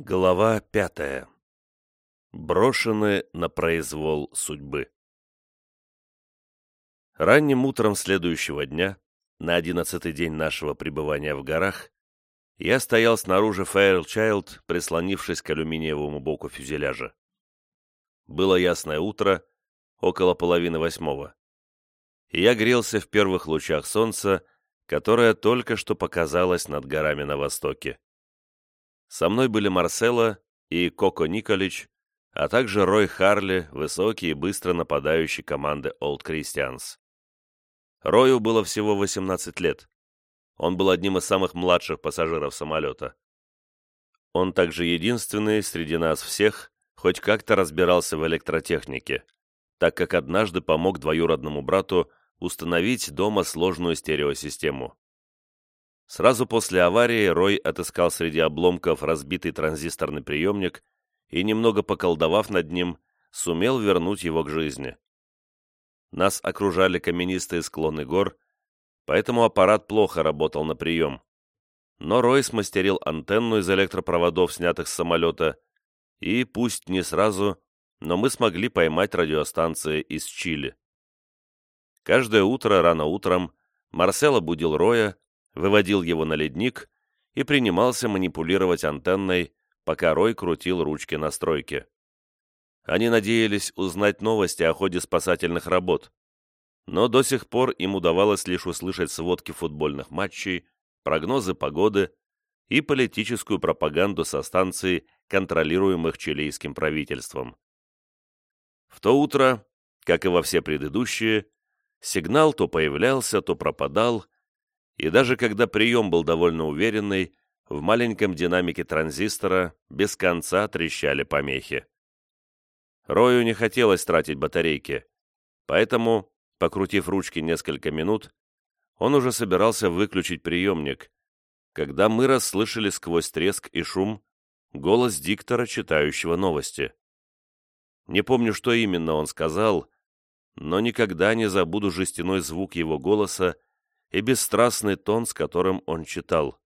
Глава пятая. Брошены на произвол судьбы. Ранним утром следующего дня, на одиннадцатый день нашего пребывания в горах, я стоял снаружи Фэйрлчайлд, прислонившись к алюминиевому боку фюзеляжа. Было ясное утро, около половины восьмого. И я грелся в первых лучах солнца, которое только что показалось над горами на востоке. Со мной были Марсело и Коко Николич, а также Рой Харли, высокий и быстро нападающий команды Old Christians. Рою было всего 18 лет. Он был одним из самых младших пассажиров самолета. Он также единственный среди нас всех, хоть как-то разбирался в электротехнике, так как однажды помог двоюродному брату установить дома сложную стереосистему. Сразу после аварии Рой отыскал среди обломков разбитый транзисторный приемник и, немного поколдовав над ним, сумел вернуть его к жизни. Нас окружали каменистые склоны гор, поэтому аппарат плохо работал на прием. Но Рой смастерил антенну из электропроводов, снятых с самолета, и, пусть не сразу, но мы смогли поймать радиостанции из Чили. Каждое утро рано утром Марсело будил Роя, выводил его на ледник и принимался манипулировать антенной, пока Рой крутил ручки настройки. Они надеялись узнать новости о ходе спасательных работ, но до сих пор им удавалось лишь услышать сводки футбольных матчей, прогнозы погоды и политическую пропаганду со станций, контролируемых чилийским правительством. В то утро, как и во все предыдущие, сигнал то появлялся, то пропадал, и даже когда прием был довольно уверенный, в маленьком динамике транзистора без конца трещали помехи. Рою не хотелось тратить батарейки, поэтому, покрутив ручки несколько минут, он уже собирался выключить приемник, когда мы расслышали сквозь треск и шум голос диктора, читающего новости. Не помню, что именно он сказал, но никогда не забуду жестяной звук его голоса и бесстрастный тон, с которым он читал.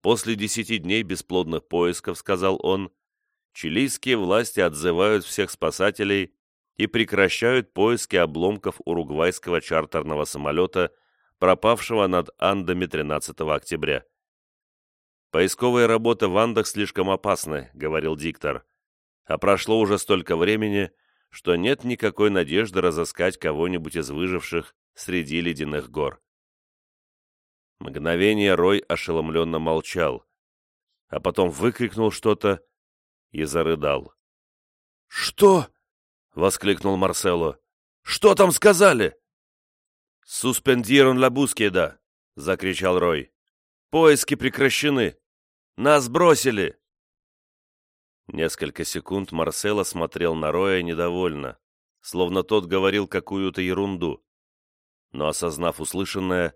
«После десяти дней бесплодных поисков, — сказал он, — чилийские власти отзывают всех спасателей и прекращают поиски обломков уругвайского чартерного самолета, пропавшего над Андами 13 октября. «Поисковые работы в Андах слишком опасны», — говорил диктор. «А прошло уже столько времени, что нет никакой надежды разыскать кого-нибудь из выживших среди ледяных гор. Мгновение Рой ошеломленно молчал, а потом выкрикнул что-то и зарыдал. «Что?» — воскликнул Марсело. «Что там сказали?» «Суспендирон ла бускеда!» — закричал Рой. «Поиски прекращены! Нас бросили!» Несколько секунд Марсело смотрел на Роя недовольно, словно тот говорил какую-то ерунду но, осознав услышанное,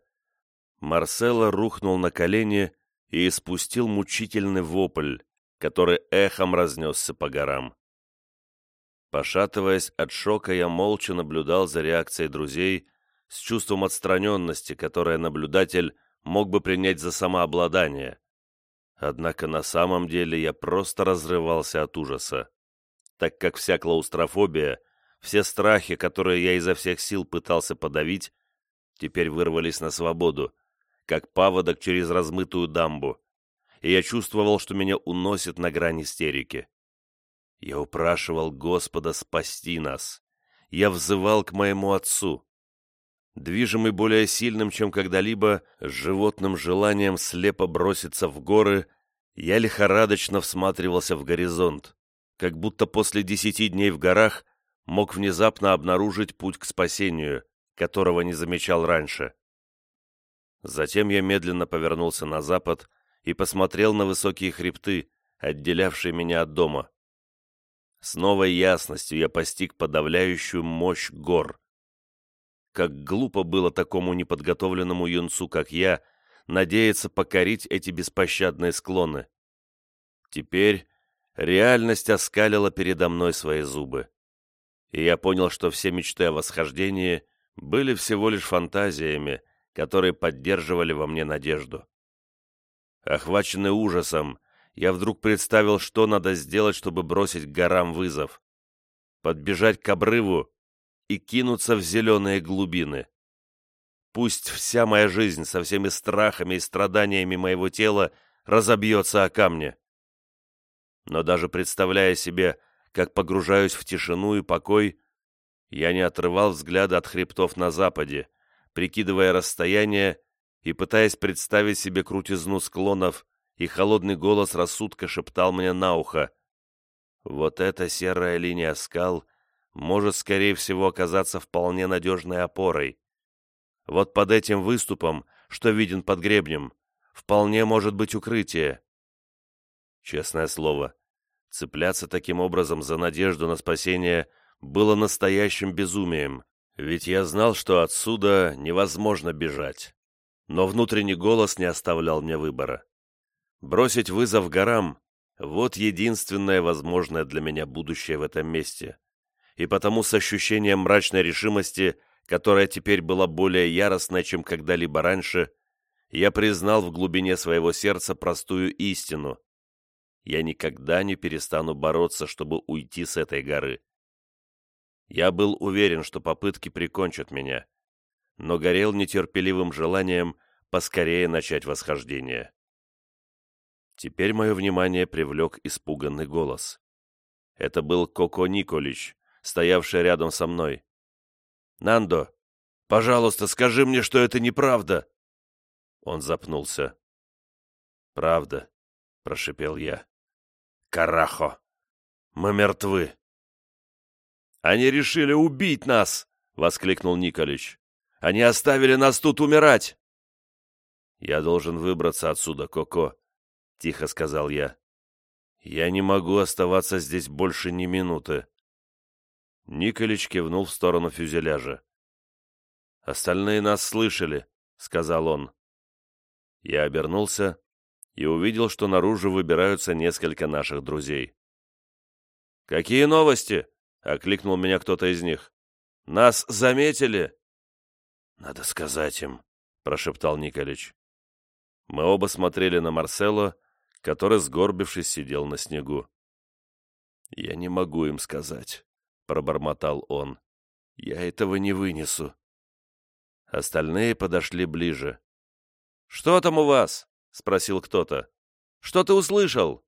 Марсело рухнул на колени и испустил мучительный вопль, который эхом разнесся по горам. Пошатываясь от шока, я молча наблюдал за реакцией друзей с чувством отстраненности, которое наблюдатель мог бы принять за самообладание. Однако на самом деле я просто разрывался от ужаса, так как вся клаустрофобия, все страхи, которые я изо всех сил пытался подавить, теперь вырвались на свободу, как паводок через размытую дамбу, и я чувствовал, что меня уносит на грани истерики. Я упрашивал Господа спасти нас. Я взывал к моему отцу. Движимый более сильным, чем когда-либо, животным желанием слепо броситься в горы, я лихорадочно всматривался в горизонт, как будто после десяти дней в горах мог внезапно обнаружить путь к спасению, которого не замечал раньше. Затем я медленно повернулся на запад и посмотрел на высокие хребты, отделявшие меня от дома. С новой ясностью я постиг подавляющую мощь гор. Как глупо было такому неподготовленному юнцу, как я, надеяться покорить эти беспощадные склоны. Теперь реальность оскалила передо мной свои зубы. И я понял, что все мечты о восхождении были всего лишь фантазиями, которые поддерживали во мне надежду. Охваченный ужасом, я вдруг представил, что надо сделать, чтобы бросить горам вызов. Подбежать к обрыву и кинуться в зеленые глубины. Пусть вся моя жизнь со всеми страхами и страданиями моего тела разобьется о камне. Но даже представляя себе, как погружаюсь в тишину и покой, я не отрывал взгляда от хребтов на западе, прикидывая расстояние и пытаясь представить себе крутизну склонов, и холодный голос рассудка шептал мне на ухо. Вот эта серая линия скал может, скорее всего, оказаться вполне надежной опорой. Вот под этим выступом, что виден под гребнем, вполне может быть укрытие. Честное слово, цепляться таким образом за надежду на спасение было настоящим безумием, ведь я знал, что отсюда невозможно бежать. Но внутренний голос не оставлял мне выбора. Бросить вызов горам — вот единственное возможное для меня будущее в этом месте. И потому с ощущением мрачной решимости, которая теперь была более яростной, чем когда-либо раньше, я признал в глубине своего сердца простую истину. Я никогда не перестану бороться, чтобы уйти с этой горы. Я был уверен, что попытки прикончат меня, но горел нетерпеливым желанием поскорее начать восхождение. Теперь мое внимание привлек испуганный голос. Это был Коко Николич, стоявший рядом со мной. «Нандо, пожалуйста, скажи мне, что это неправда!» Он запнулся. «Правда», — прошипел я. «Карахо! Мы мертвы!» «Они решили убить нас!» — воскликнул Николич. «Они оставили нас тут умирать!» «Я должен выбраться отсюда, Коко», — тихо сказал я. «Я не могу оставаться здесь больше ни минуты». Николич кивнул в сторону фюзеляжа. «Остальные нас слышали», — сказал он. Я обернулся и увидел, что наружу выбираются несколько наших друзей. «Какие новости?» — окликнул меня кто-то из них. «Нас заметили?» «Надо сказать им», — прошептал Николич. Мы оба смотрели на Марсело, который, сгорбившись, сидел на снегу. «Я не могу им сказать», — пробормотал он. «Я этого не вынесу». Остальные подошли ближе. «Что там у вас?» — спросил кто-то. «Что ты услышал?»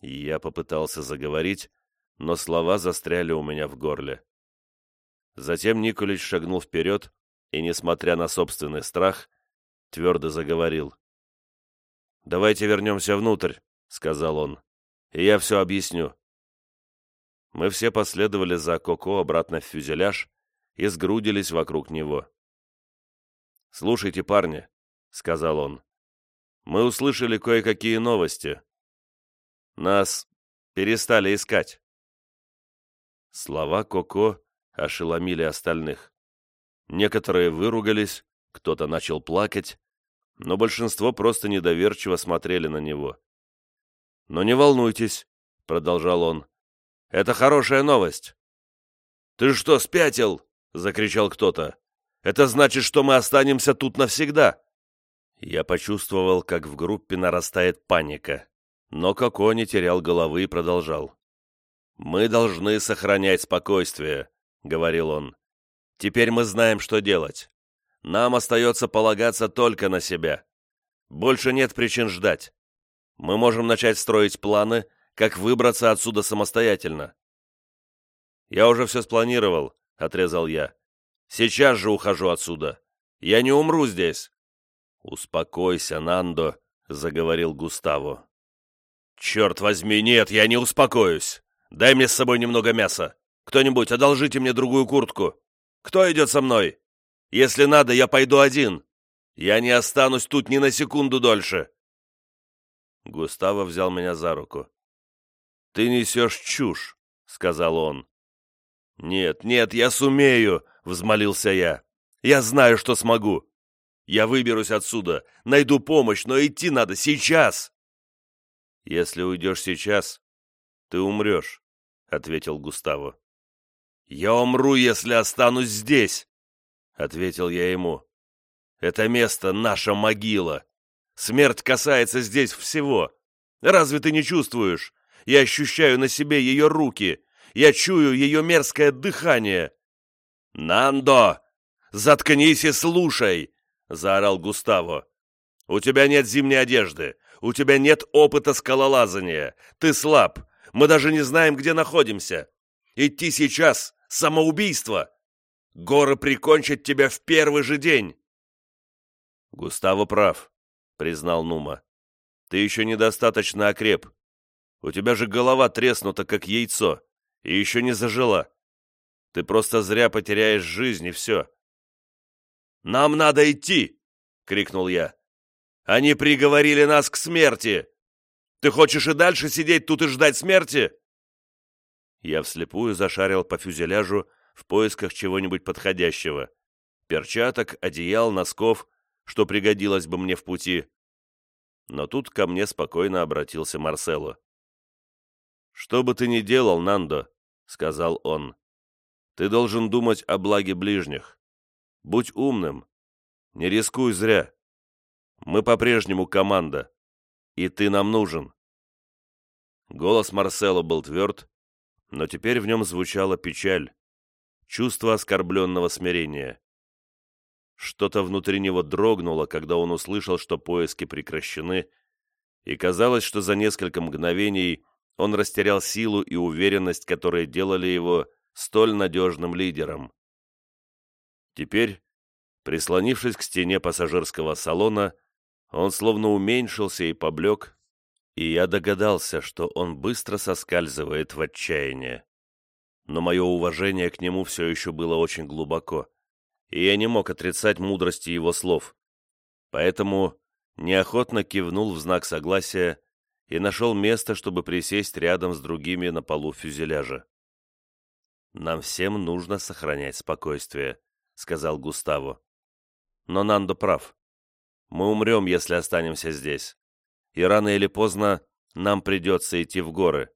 Я попытался заговорить, но слова застряли у меня в горле. Затем Николич шагнул вперед и, несмотря на собственный страх, твердо заговорил. «Давайте вернемся внутрь», — сказал он, — «и я все объясню». Мы все последовали за Коко обратно в фюзеляж и сгрудились вокруг него. «Слушайте, парни», — сказал он. «Мы услышали кое-какие новости. Нас перестали искать». Слова Коко ошеломили остальных. Некоторые выругались, кто-то начал плакать, но большинство просто недоверчиво смотрели на него. «Но не волнуйтесь», — продолжал он, — «это хорошая новость». «Ты что, спятил?» — закричал кто-то. Это значит, что мы останемся тут навсегда!» Я почувствовал, как в группе нарастает паника, но Коко не терял головы и продолжал. «Мы должны сохранять спокойствие», — говорил он. «Теперь мы знаем, что делать. Нам остается полагаться только на себя. Больше нет причин ждать. Мы можем начать строить планы, как выбраться отсюда самостоятельно». «Я уже все спланировал», — отрезал я. Сейчас же ухожу отсюда. Я не умру здесь. Успокойся, Нандо, заговорил Густаво. Черт возьми, нет, я не успокоюсь. Дай мне с собой немного мяса. Кто-нибудь, одолжите мне другую куртку. Кто идет со мной? Если надо, я пойду один. Я не останусь тут ни на секунду дольше. Густаво взял меня за руку. «Ты несешь чушь», — сказал он. «Нет, нет, я сумею», — взмолился я. «Я знаю, что смогу. Я выберусь отсюда, найду помощь, но идти надо сейчас». «Если уйдешь сейчас, ты умрешь», — ответил Густаво. «Я умру, если останусь здесь», — ответил я ему. «Это место — наша могила. Смерть касается здесь всего. Разве ты не чувствуешь? Я ощущаю на себе ее руки. Я чую ее мерзкое дыхание. «Нандо! Заткнись и слушай!» — заорал Густаво. «У тебя нет зимней одежды. У тебя нет опыта скалолазания. Ты слаб. Мы даже не знаем, где находимся. Идти сейчас — самоубийство. Горы прикончат тебя в первый же день. Густаво прав, признал Нума. Ты еще недостаточно окреп. У тебя же голова треснута, как яйцо, и еще не зажила. Ты просто зря потеряешь жизнь, и все. «Нам надо идти!» — крикнул я. «Они приговорили нас к смерти! Ты хочешь и дальше сидеть тут и ждать смерти?» Я вслепую зашарил по фюзеляжу в поисках чего-нибудь подходящего. Перчаток, одеял, носков, что пригодилось бы мне в пути. Но тут ко мне спокойно обратился Марсело. «Что бы ты ни делал, Нандо», — сказал он, — «ты должен думать о благе ближних. Будь умным. Не рискуй зря. Мы по-прежнему команда, и ты нам нужен». Голос Марсело был тверд, но теперь в нем звучала печаль, чувство оскорбленного смирения. Что-то внутри него дрогнуло, когда он услышал, что поиски прекращены, и казалось, что за несколько мгновений он растерял силу и уверенность, которые делали его столь надежным лидером. Теперь, прислонившись к стене пассажирского салона, он словно уменьшился и поблек, и я догадался, что он быстро соскальзывает в отчаяние. Но мое уважение к нему все еще было очень глубоко, и я не мог отрицать мудрости его слов. Поэтому неохотно кивнул в знак согласия и нашел место, чтобы присесть рядом с другими на полу фюзеляжа. «Нам всем нужно сохранять спокойствие», — сказал Густаво. «Но Нандо прав. Мы умрем, если останемся здесь и рано или поздно нам придется идти в горы.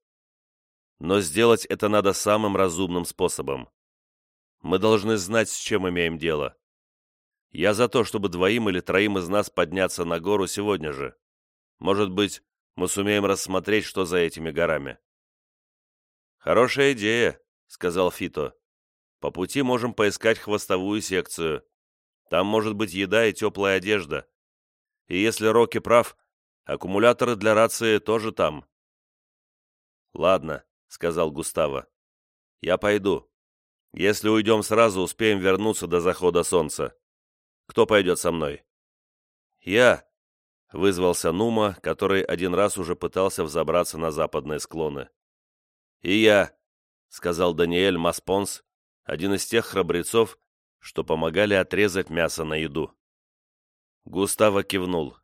Но сделать это надо самым разумным способом. Мы должны знать, с чем имеем дело. Я за то, чтобы двоим или троим из нас подняться на гору сегодня же. Может быть, мы сумеем рассмотреть, что за этими горами. «Хорошая идея», — сказал Фито. «По пути можем поискать хвостовую секцию. Там может быть еда и теплая одежда. И если Рокки прав, Аккумуляторы для рации тоже там». «Ладно», — сказал Густаво. «Я пойду. Если уйдем сразу, успеем вернуться до захода солнца. Кто пойдет со мной?» «Я», — вызвался Нума, который один раз уже пытался взобраться на западные склоны. «И я», — сказал Даниэль Маспонс, один из тех храбрецов, что помогали отрезать мясо на еду. Густаво кивнул.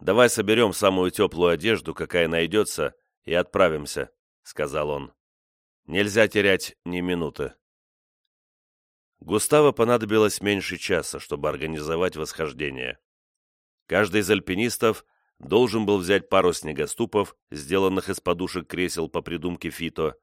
«Давай соберем самую теплую одежду, какая найдется, и отправимся», — сказал он. «Нельзя терять ни минуты». Густаво понадобилось меньше часа, чтобы организовать восхождение. Каждый из альпинистов должен был взять пару снегоступов, сделанных из подушек кресел по придумке Фито,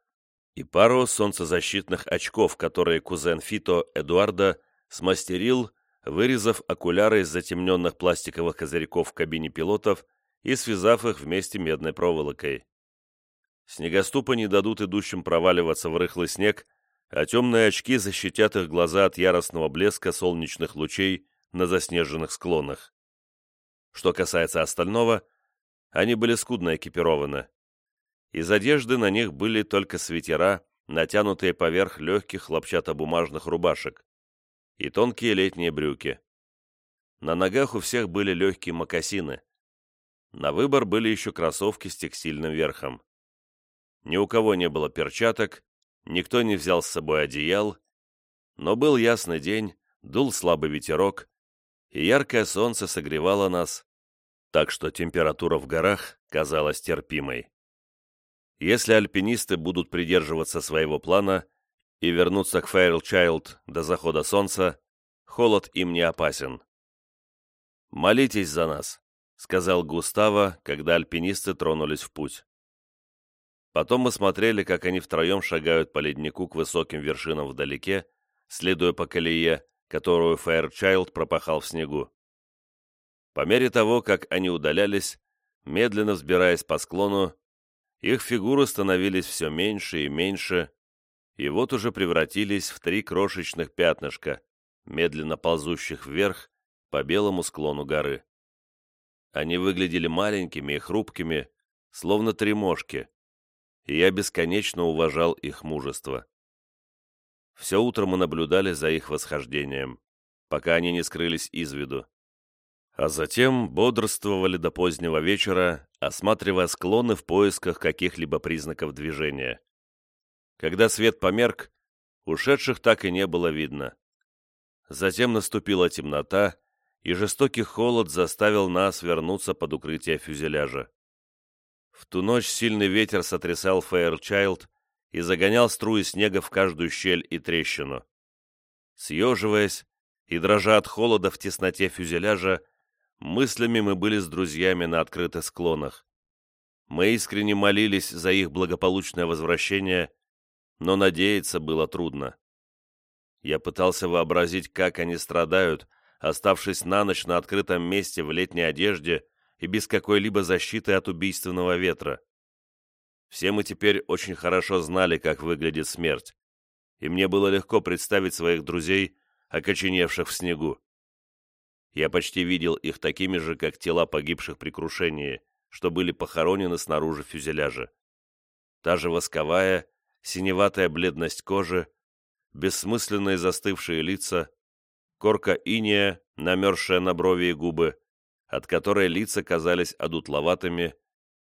и пару солнцезащитных очков, которые кузен Фито, Эдуарда, смастерил вырезав окуляры из затемненных пластиковых козырьков в кабине пилотов и связав их вместе медной проволокой. Снегоступы не дадут идущим проваливаться в рыхлый снег, а темные очки защитят их глаза от яростного блеска солнечных лучей на заснеженных склонах. Что касается остального, они были скудно экипированы. Из одежды на них были только свитера, натянутые поверх легких хлопчатобумажных рубашек и тонкие летние брюки. На ногах у всех были легкие мокасины. На выбор были еще кроссовки с текстильным верхом. Ни у кого не было перчаток, никто не взял с собой одеял, но был ясный день, дул слабый ветерок, и яркое солнце согревало нас, так что температура в горах казалась терпимой. Если альпинисты будут придерживаться своего плана, и вернуться к Фэйлчайлд до захода солнца, холод им не опасен. «Молитесь за нас», — сказал Густаво, когда альпинисты тронулись в путь. Потом мы смотрели, как они втроем шагают по леднику к высоким вершинам вдалеке, следуя по колее, которую Фэйрчайлд пропахал в снегу. По мере того, как они удалялись, медленно взбираясь по склону, их фигуры становились все меньше и меньше, и вот уже превратились в три крошечных пятнышка, медленно ползущих вверх по белому склону горы. Они выглядели маленькими и хрупкими, словно три мошки, и я бесконечно уважал их мужество. Все утро мы наблюдали за их восхождением, пока они не скрылись из виду. А затем бодрствовали до позднего вечера, осматривая склоны в поисках каких-либо признаков движения. Когда свет померк, ушедших так и не было видно. Затем наступила темнота, и жестокий холод заставил нас вернуться под укрытие фюзеляжа. В ту ночь сильный ветер сотрясал Фэйрчайлд и загонял струи снега в каждую щель и трещину. Съеживаясь и дрожа от холода в тесноте фюзеляжа, мыслями мы были с друзьями на открытых склонах. Мы искренне молились за их благополучное возвращение, но надеяться было трудно. Я пытался вообразить, как они страдают, оставшись на ночь на открытом месте в летней одежде и без какой-либо защиты от убийственного ветра. Все мы теперь очень хорошо знали, как выглядит смерть, и мне было легко представить своих друзей, окоченевших в снегу. Я почти видел их такими же, как тела погибших при крушении, что были похоронены снаружи фюзеляжа. Та же восковая, синеватая бледность кожи, бессмысленные застывшие лица, корка иния, намерзшая на брови и губы, от которой лица казались одутловатыми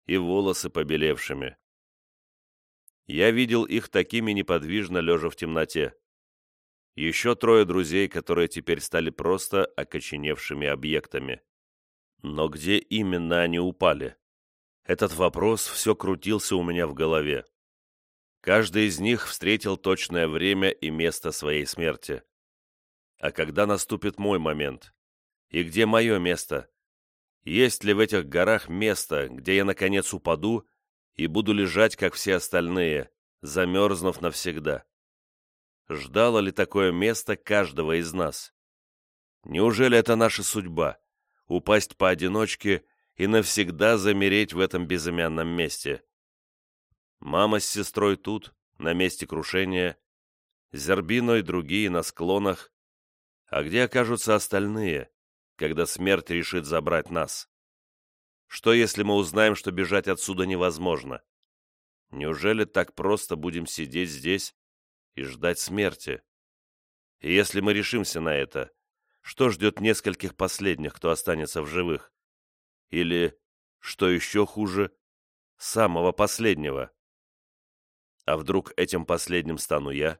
и волосы побелевшими. Я видел их такими неподвижно лежа в темноте. Еще трое друзей, которые теперь стали просто окоченевшими объектами. Но где именно они упали? Этот вопрос все крутился у меня в голове. Каждый из них встретил точное время и место своей смерти. А когда наступит мой момент? И где мое место? Есть ли в этих горах место, где я, наконец, упаду и буду лежать, как все остальные, замерзнув навсегда? Ждало ли такое место каждого из нас? Неужели это наша судьба — упасть поодиночке и навсегда замереть в этом безымянном месте? Мама с сестрой тут, на месте крушения, Зербино и другие на склонах. А где окажутся остальные? когда смерть решит забрать нас? Что, если мы узнаем, что бежать отсюда невозможно? Неужели так просто будем сидеть здесь и ждать смерти? И если мы решимся на это, что ждет нескольких последних, кто останется в живых? Или, что еще хуже, самого последнего? А вдруг этим последним стану я?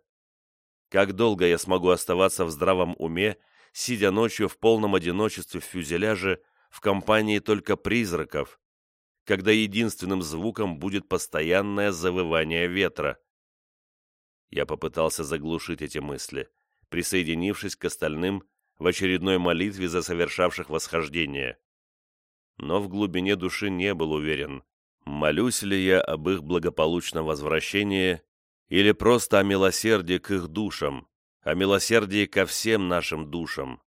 Как долго я смогу оставаться в здравом уме сидя ночью в полном одиночестве в фюзеляже в компании только призраков, когда единственным звуком будет постоянное завывание ветра. Я попытался заглушить эти мысли, присоединившись к остальным в очередной молитве за совершавших восхождение. Но в глубине души не был уверен, молюсь ли я об их благополучном возвращении или просто о милосердии к их душам, о милосердии ко всем нашим душам,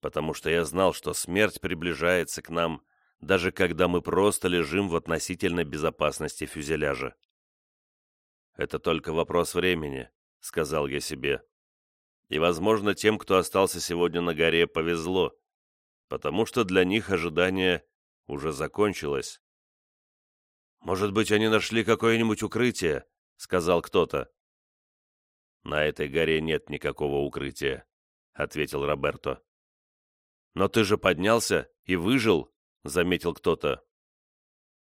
потому что я знал, что смерть приближается к нам, даже когда мы просто лежим в относительной безопасности фюзеляжа. «Это только вопрос времени», — сказал я себе. «И, возможно, тем, кто остался сегодня на горе, повезло, потому что для них ожидание уже закончилось». «Может быть, они нашли какое-нибудь укрытие?» — сказал кто-то. «На этой горе нет никакого укрытия», — ответил Роберто. «Но ты же поднялся и выжил», — заметил кто-то.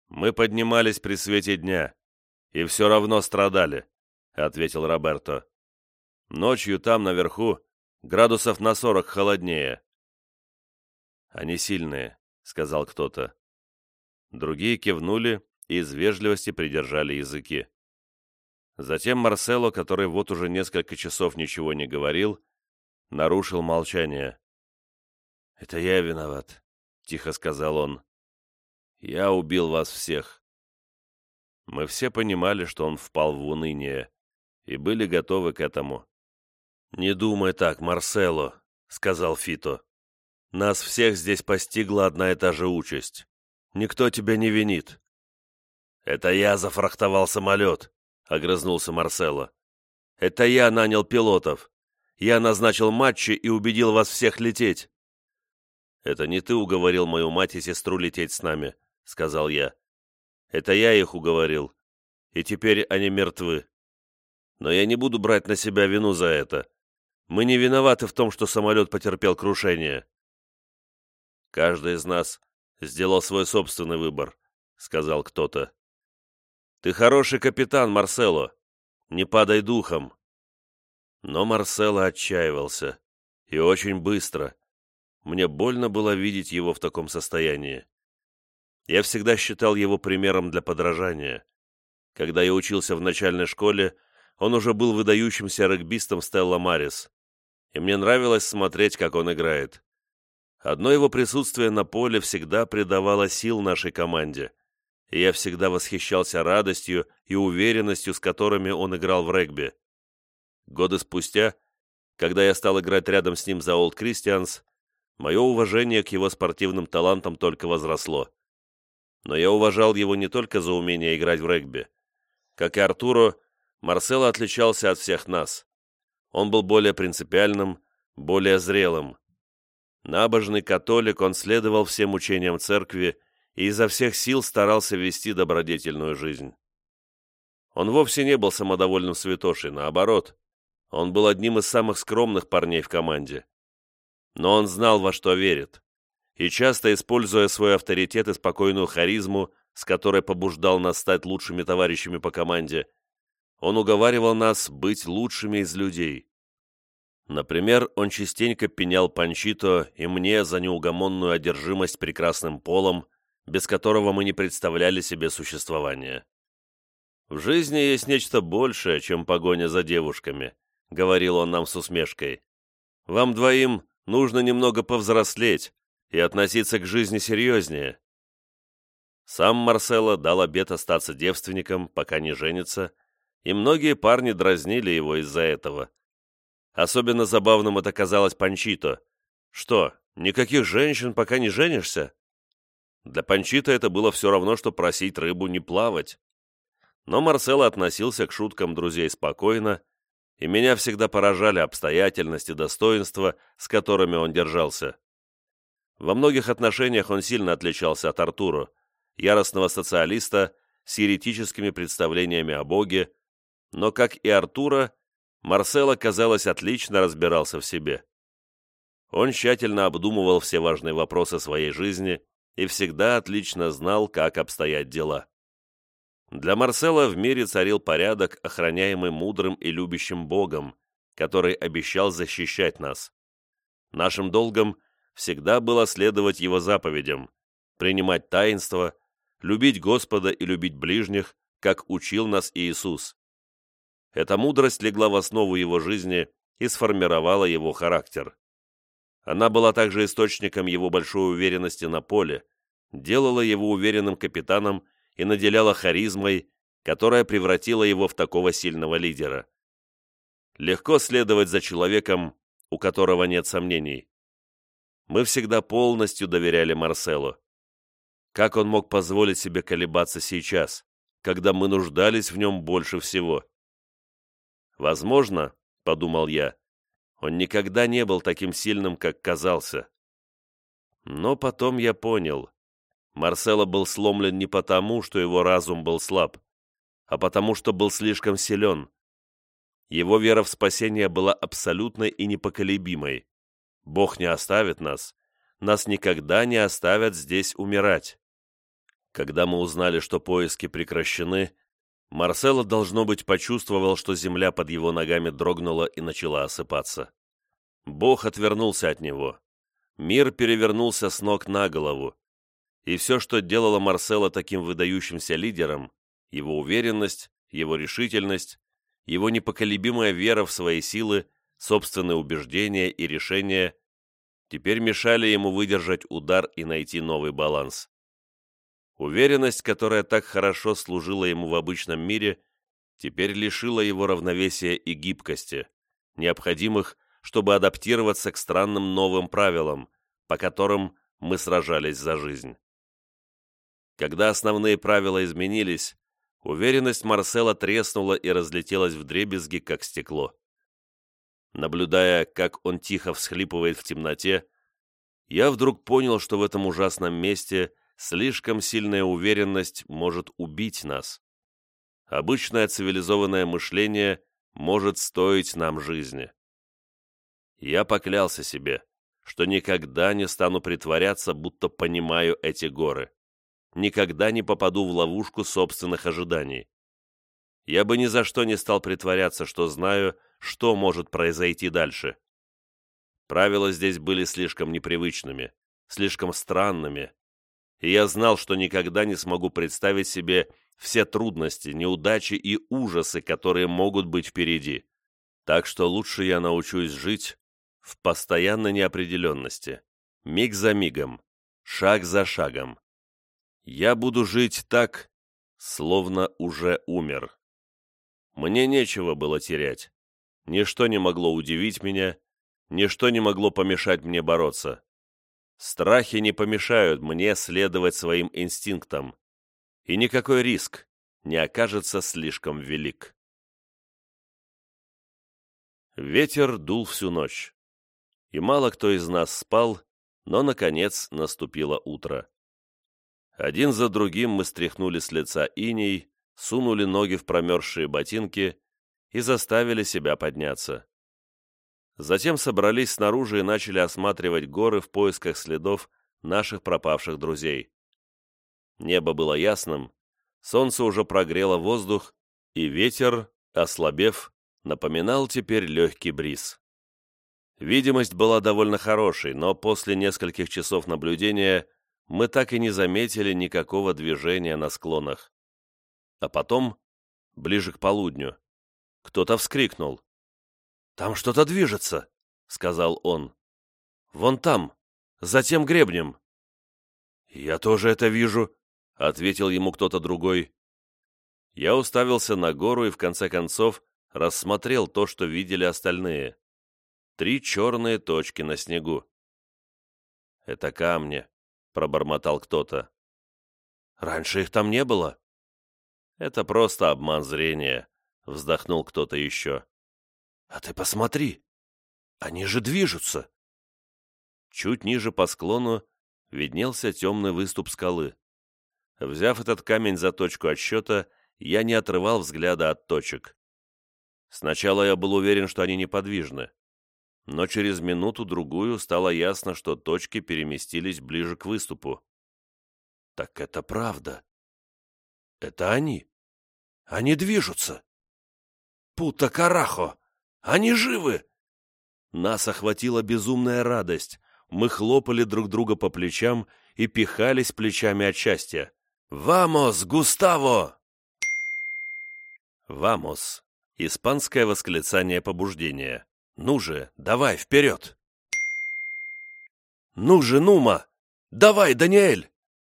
«Мы поднимались при свете дня и все равно страдали», — ответил Роберто. «Ночью там, наверху, градусов на сорок холоднее». «Они сильные», — сказал кто-то. Другие кивнули из вежливости придержали языки. Затем Марсело, который вот уже несколько часов ничего не говорил, нарушил молчание. «Это я виноват», — тихо сказал он. «Я убил вас всех». Мы все понимали, что он впал в уныние, и были готовы к этому. «Не думай так, Марсело», — сказал Фито. «Нас всех здесь постигла одна и та же участь. никто тебя не винит». «Это я зафрахтовал самолет», — огрызнулся Марсело. «Это я нанял пилотов. Я назначил матчи и убедил вас всех лететь». «Это не ты уговорил мою мать и сестру лететь с нами», — сказал я. «Это я их уговорил, и теперь они мертвы. Но я не буду брать на себя вину за это. Мы не виноваты в том, что самолет потерпел крушение». «Каждый из нас сделал свой собственный выбор», — сказал кто-то. «Ты хороший капитан, Марсело. Не падай духом». Но Марсело отчаивался. И очень быстро. Мне больно было видеть его в таком состоянии. Я всегда считал его примером для подражания. Когда я учился в начальной школе, он уже был выдающимся регбистом Стелла Марис, и мне нравилось смотреть, как он играет. Одно его присутствие на поле всегда придавало сил нашей команде, и я всегда восхищался радостью и уверенностью, с которыми он играл в регби. Годы спустя, когда я стал играть рядом с ним за Олд Кристианс, мое уважение к его спортивным талантам только возросло. Но я уважал его не только за умение играть в регби. Как и Артуро, Марсело отличался от всех нас. Он был более принципиальным, более зрелым. Набожный католик, он следовал всем учениям церкви и изо всех сил старался вести добродетельную жизнь. Он вовсе не был самодовольным святошей, наоборот. Он был одним из самых скромных парней в команде. Но он знал, во что верит, и часто, используя свой авторитет и спокойную харизму, с которой побуждал нас стать лучшими товарищами по команде, он уговаривал нас быть лучшими из людей. Например, он частенько пенял Панчито и мне за неугомонную одержимость прекрасным полом, без которого мы не представляли себе существования. «В жизни есть нечто большее, чем погоня за девушками», — говорил он нам с усмешкой. «Вам двоим нужно немного повзрослеть и относиться к жизни серьезнее». Сам Марсело дал обет остаться девственником, пока не женится, и многие парни дразнили его из-за этого. Особенно забавным это казалось Панчито. Что, никаких женщин, пока не женишься? Для Панчита это было все равно, что просить рыбу не плавать. Но Марсело относился к шуткам друзей спокойно, и меня всегда поражали обстоятельности, достоинства, с которыми он держался. Во многих отношениях он сильно отличался от Артура, яростного социалиста с еретическими представлениями о Боге, но, как и Артура, Марсело, казалось, отлично разбирался в себе. Он тщательно обдумывал все важные вопросы своей жизни и всегда отлично знал, как обстоят дела. Для Марсела в мире царил порядок, охраняемый мудрым и любящим Богом, который обещал защищать нас. Нашим долгом всегда было следовать его заповедям, принимать таинство, любить Господа и любить ближних, как учил нас Иисус. Эта мудрость легла в основу его жизни и сформировала его характер. Она была также источником его большой уверенности на поле, делала его уверенным капитаном и наделяла харизмой, которая превратила его в такого сильного лидера. Легко следовать за человеком, у которого нет сомнений. Мы всегда полностью доверяли Марселу. Как он мог позволить себе колебаться сейчас, когда мы нуждались в нем больше всего? Возможно, — подумал я, — он никогда не был таким сильным, как казался. Но потом я понял. Марсело был сломлен не потому, что его разум был слаб, а потому, что был слишком силен. Его вера в спасение была абсолютной и непоколебимой. Бог не оставит нас. Нас никогда не оставят здесь умирать. Когда мы узнали, что поиски прекращены, Марсело, должно быть, почувствовал, что земля под его ногами дрогнула и начала осыпаться. Бог отвернулся от него. Мир перевернулся с ног на голову. И все, что делало Марсело таким выдающимся лидером, его уверенность, его решительность, его непоколебимая вера в свои силы, собственные убеждения и решения, теперь мешали ему выдержать удар и найти новый баланс. Уверенность, которая так хорошо служила ему в обычном мире, теперь лишила его равновесия и гибкости, необходимых, чтобы адаптироваться к странным новым правилам, по которым мы сражались за жизнь. Когда основные правила изменились, уверенность Марсела треснула и разлетелась в дребезги, как стекло. Наблюдая, как он тихо всхлипывает в темноте, я вдруг понял, что в этом ужасном месте слишком сильная уверенность может убить нас. Обычное цивилизованное мышление может стоить нам жизни. Я поклялся себе, что никогда не стану притворяться, будто понимаю эти горы. Никогда не попаду в ловушку собственных ожиданий. Я бы ни за что не стал притворяться, что знаю, что может произойти дальше. Правила здесь были слишком непривычными, слишком странными, и я знал, что никогда не смогу представить себе все трудности, неудачи и ужасы, которые могут быть впереди. Так что лучше я научусь жить в постоянной неопределенности, миг за мигом, шаг за шагом. Я буду жить так, словно уже умер. Мне нечего было терять. Ничто не могло удивить меня, ничто не могло помешать мне бороться. Страхи не помешают мне следовать своим инстинктам, и никакой риск не окажется слишком велик. Ветер дул всю ночь, и мало кто из нас спал, но, наконец, наступило утро. Один за другим мы стряхнули с лица иней, сунули ноги в промерзшие ботинки и заставили себя подняться. Затем собрались снаружи и начали осматривать горы в поисках следов наших пропавших друзей. Небо было ясным, солнце уже прогрело воздух, и ветер, ослабев, напоминал теперь легкий бриз. Видимость была довольно хорошей, но после нескольких часов наблюдения мы так и не заметили никакого движения на склонах. А потом, ближе к полудню, кто-то вскрикнул. «Там что-то движется», — сказал он. «Вон там, за тем гребнем». «Я тоже это вижу», — ответил ему кто-то другой. Я уставился на гору и, в конце концов, рассмотрел то, что видели остальные. Три черные точки на снегу. «Это камни», — пробормотал кто-то. «Раньше их там не было». «Это просто обман зрения», — вздохнул кто-то еще. «А ты посмотри! Они же движутся!» Чуть ниже по склону виднелся темный выступ скалы. Взяв этот камень за точку отсчета, я не отрывал взгляда от точек. Сначала я был уверен, что они неподвижны, но через минуту-другую стало ясно, что точки переместились ближе к выступу. «Так это правда. Это они. Они движутся. Пута Карахо!» Они живы!» Нас охватила безумная радость. Мы хлопали друг друга по плечам и пихались плечами от счастья. «Вамос, Густаво!» «Вамос» — испанское восклицание побуждения. «Ну же, давай, вперед!» «Ну же, Нума! Давай, Даниэль!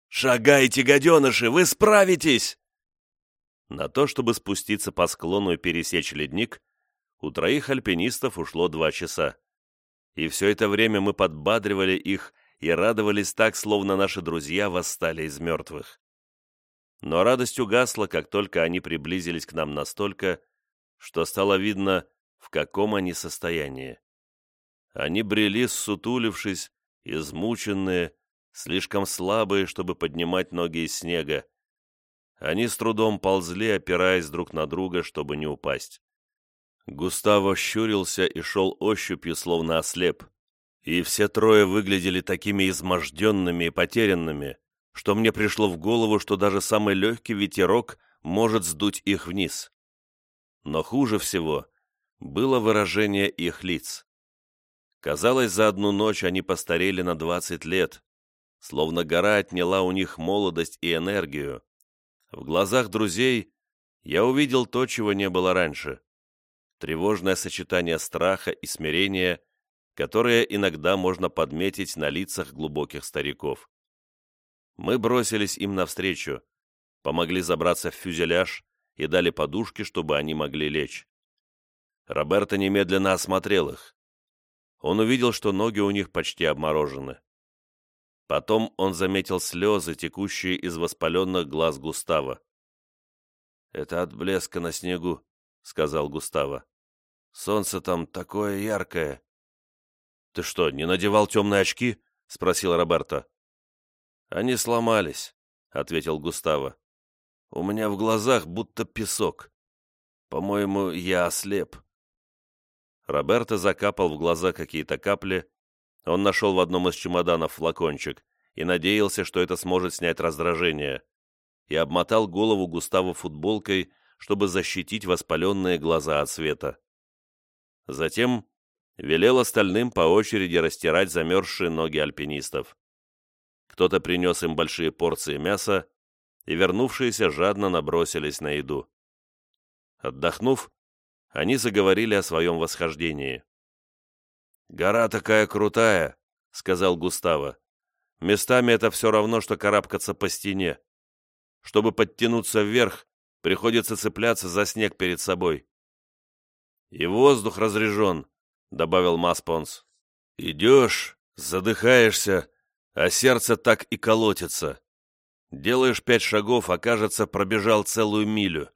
Шагайте, гаденыши, вы справитесь!» На то, чтобы спуститься по склону и пересечь ледник, у троих альпинистов ушло два часа. И все это время мы подбадривали их и радовались так, словно наши друзья восстали из мертвых. Но радость угасла, как только они приблизились к нам настолько, что стало видно, в каком они состоянии. Они брели, ссутулившись, измученные, слишком слабые, чтобы поднимать ноги из снега. Они с трудом ползли, опираясь друг на друга, чтобы не упасть. Густаво щурился и шел ощупью, словно ослеп. И все трое выглядели такими изможденными и потерянными, что мне пришло в голову, что даже самый легкий ветерок может сдуть их вниз. Но хуже всего было выражение их лиц. Казалось, за одну ночь они постарели на двадцать лет, словно гора отняла у них молодость и энергию. В глазах друзей я увидел то, чего не было раньше тревожное сочетание страха и смирения, которое иногда можно подметить на лицах глубоких стариков. Мы бросились им навстречу, помогли забраться в фюзеляж и дали подушки, чтобы они могли лечь. Роберто немедленно осмотрел их. Он увидел, что ноги у них почти обморожены. Потом он заметил слезы, текущие из воспаленных глаз Густава. «Это от блеска на снегу», — сказал Густава. «Солнце там такое яркое». «Ты что, не надевал темные очки?» — спросил Роберто. «Они сломались», — ответил Густава. «У меня в глазах будто песок. По-моему, я ослеп». Роберто закапал в глаза какие-то капли, он нашел в одном из чемоданов флакончик и надеялся, что это сможет снять раздражение, и обмотал голову Густаву футболкой, чтобы защитить воспаленные глаза от света. Затем велел остальным по очереди растирать замерзшие ноги альпинистов. Кто-то принес им большие порции мяса, и вернувшиеся жадно набросились на еду. Отдохнув, они заговорили о своем восхождении. «Гора такая крутая», — сказал Густаво. «Местами это все равно, что карабкаться по стене. Чтобы подтянуться вверх, приходится цепляться за снег перед собой». «И воздух разрежен», — добавил Маспонс. «Идешь, задыхаешься, а сердце так и колотится. Делаешь пять шагов, а кажется, пробежал целую милю».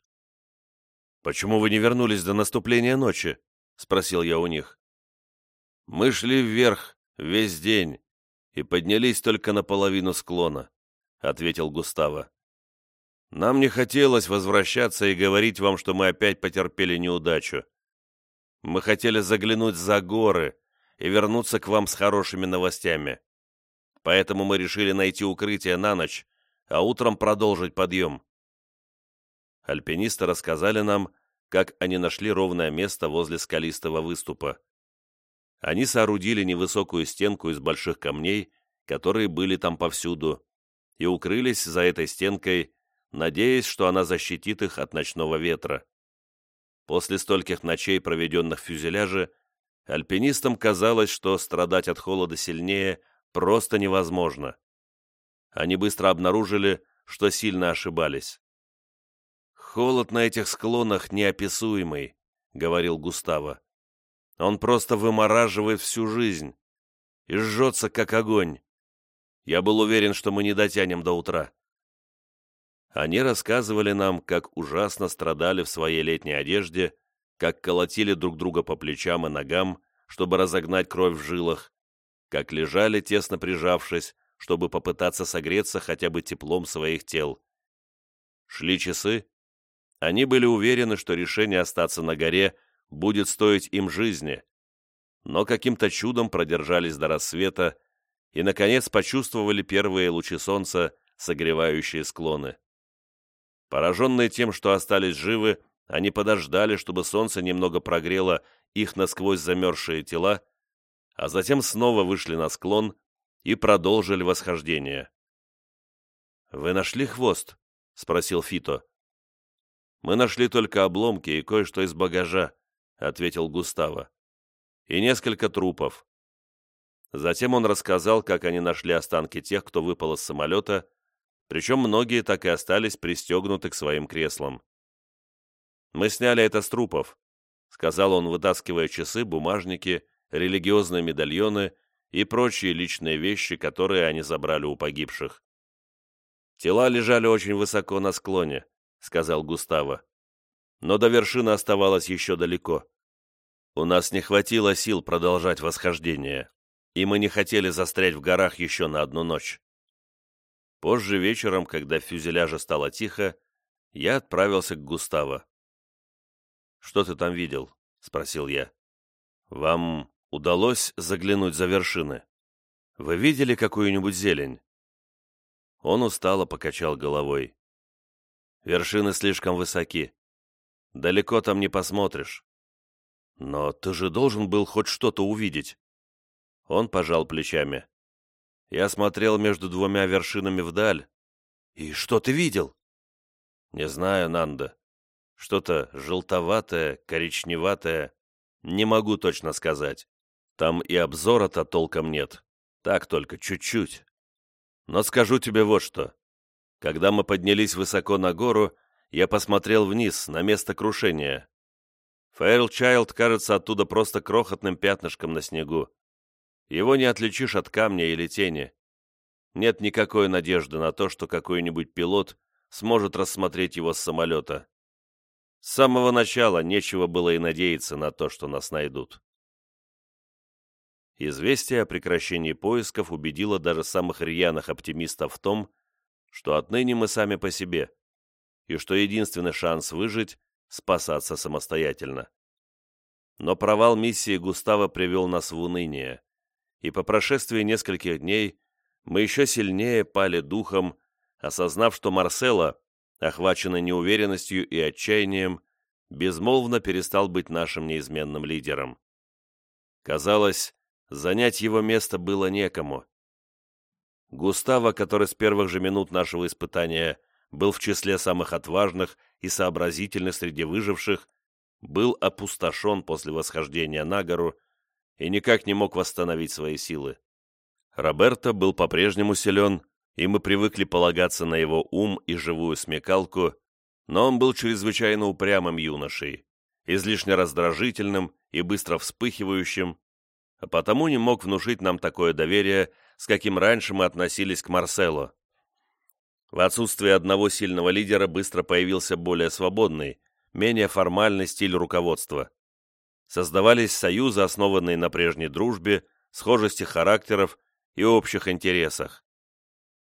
«Почему вы не вернулись до наступления ночи?» — спросил я у них. Мы шли вверх весь день и поднялись только наполовину склона, ответил Густаво. Нам не хотелось возвращаться и говорить вам, что мы опять потерпели неудачу. Мы хотели заглянуть за горы и вернуться к вам с хорошими новостями. Поэтому мы решили найти укрытие на ночь, а утром продолжить подъем. Альпинисты рассказали нам, как они нашли ровное место возле скалистого выступа они соорудили невысокую стенку из больших камней, которые были там повсюду, и укрылись за этой стенкой, надеясь, что она защитит их от ночного ветра. После стольких ночей, проведенных в фюзеляже, альпинистам казалось, что страдать от холода сильнее просто невозможно. Они быстро обнаружили, что сильно ошибались. «Холод на этих склонах неописуемый», — говорил Густаво. Он просто вымораживает всю жизнь и жжется, как огонь. Я был уверен, что мы не дотянем до утра. Они рассказывали нам, как ужасно страдали в своей летней одежде, как колотили друг друга по плечам и ногам, чтобы разогнать кровь в жилах, как лежали, тесно прижавшись, чтобы попытаться согреться хотя бы теплом своих тел. Шли часы. Они были уверены, что решение остаться на горе будет стоить им жизни, но каким-то чудом продержались до рассвета и, наконец, почувствовали первые лучи солнца, согревающие склоны. Пораженные тем, что остались живы, они подождали, чтобы солнце немного прогрело их насквозь замерзшие тела, а затем снова вышли на склон и продолжили восхождение. «Вы нашли хвост?» — спросил Фито. «Мы нашли только обломки и кое-что из багажа», — ответил Густаво. «И несколько трупов». Затем он рассказал, как они нашли останки тех, кто выпал из самолета, причем многие так и остались пристегнуты к своим креслам. «Мы сняли это с трупов», — сказал он, вытаскивая часы, бумажники, религиозные медальоны и прочие личные вещи, которые они забрали у погибших. «Тела лежали очень высоко на склоне», — сказал Густаво но до вершины оставалось еще далеко. У нас не хватило сил продолжать восхождение, и мы не хотели застрять в горах еще на одну ночь. Позже вечером, когда в фюзеляже стало тихо, я отправился к Густаво. «Что ты там видел?» — спросил я. «Вам удалось заглянуть за вершины? Вы видели какую-нибудь зелень?» Он устало покачал головой. «Вершины слишком высоки. Далеко там не посмотришь. Но ты же должен был хоть что-то увидеть. Он пожал плечами. Я смотрел между двумя вершинами вдаль. И что ты видел? Не знаю, Нанда. Что-то желтоватое, коричневатое. Не могу точно сказать. Там и обзора-то толком нет. Так только чуть-чуть. Но скажу тебе вот что. Когда мы поднялись высоко на гору, я посмотрел вниз, на место крушения. Фэйлчайлд кажется оттуда просто крохотным пятнышком на снегу. Его не отличишь от камня или тени. нет никакой надежды на то, что какой-нибудь пилот сможет рассмотреть его с самолета. С самого начала нечего было и надеяться на то, что нас найдут. Известие о прекращении поисков убедило даже самых рьяных оптимистов в том, что отныне мы сами по себе, и что единственный шанс выжить – спасаться самостоятельно. Но провал миссии Густава привел нас в уныние, и по прошествии нескольких дней мы еще сильнее пали духом, осознав, что Марсело, охваченный неуверенностью и отчаянием, безмолвно перестал быть нашим неизменным лидером. Казалось, занять его место было некому. Густаво, который с первых же минут нашего испытания был в числе самых отважных и сообразительных среди выживших, был опустошен после восхождения на гору и никак не мог восстановить свои силы. Роберто был по-прежнему силен, и мы привыкли полагаться на его ум и живую смекалку, но он был чрезвычайно упрямым юношей, излишне раздражительным и быстро вспыхивающим, а потому не мог внушить нам такое доверие, с каким раньше мы относились к Марселу. В отсутствие одного сильного лидера быстро появился более свободный, менее формальный стиль руководства. Создавались союзы, основанные на прежней дружбе, схожести характеров и общих интересах.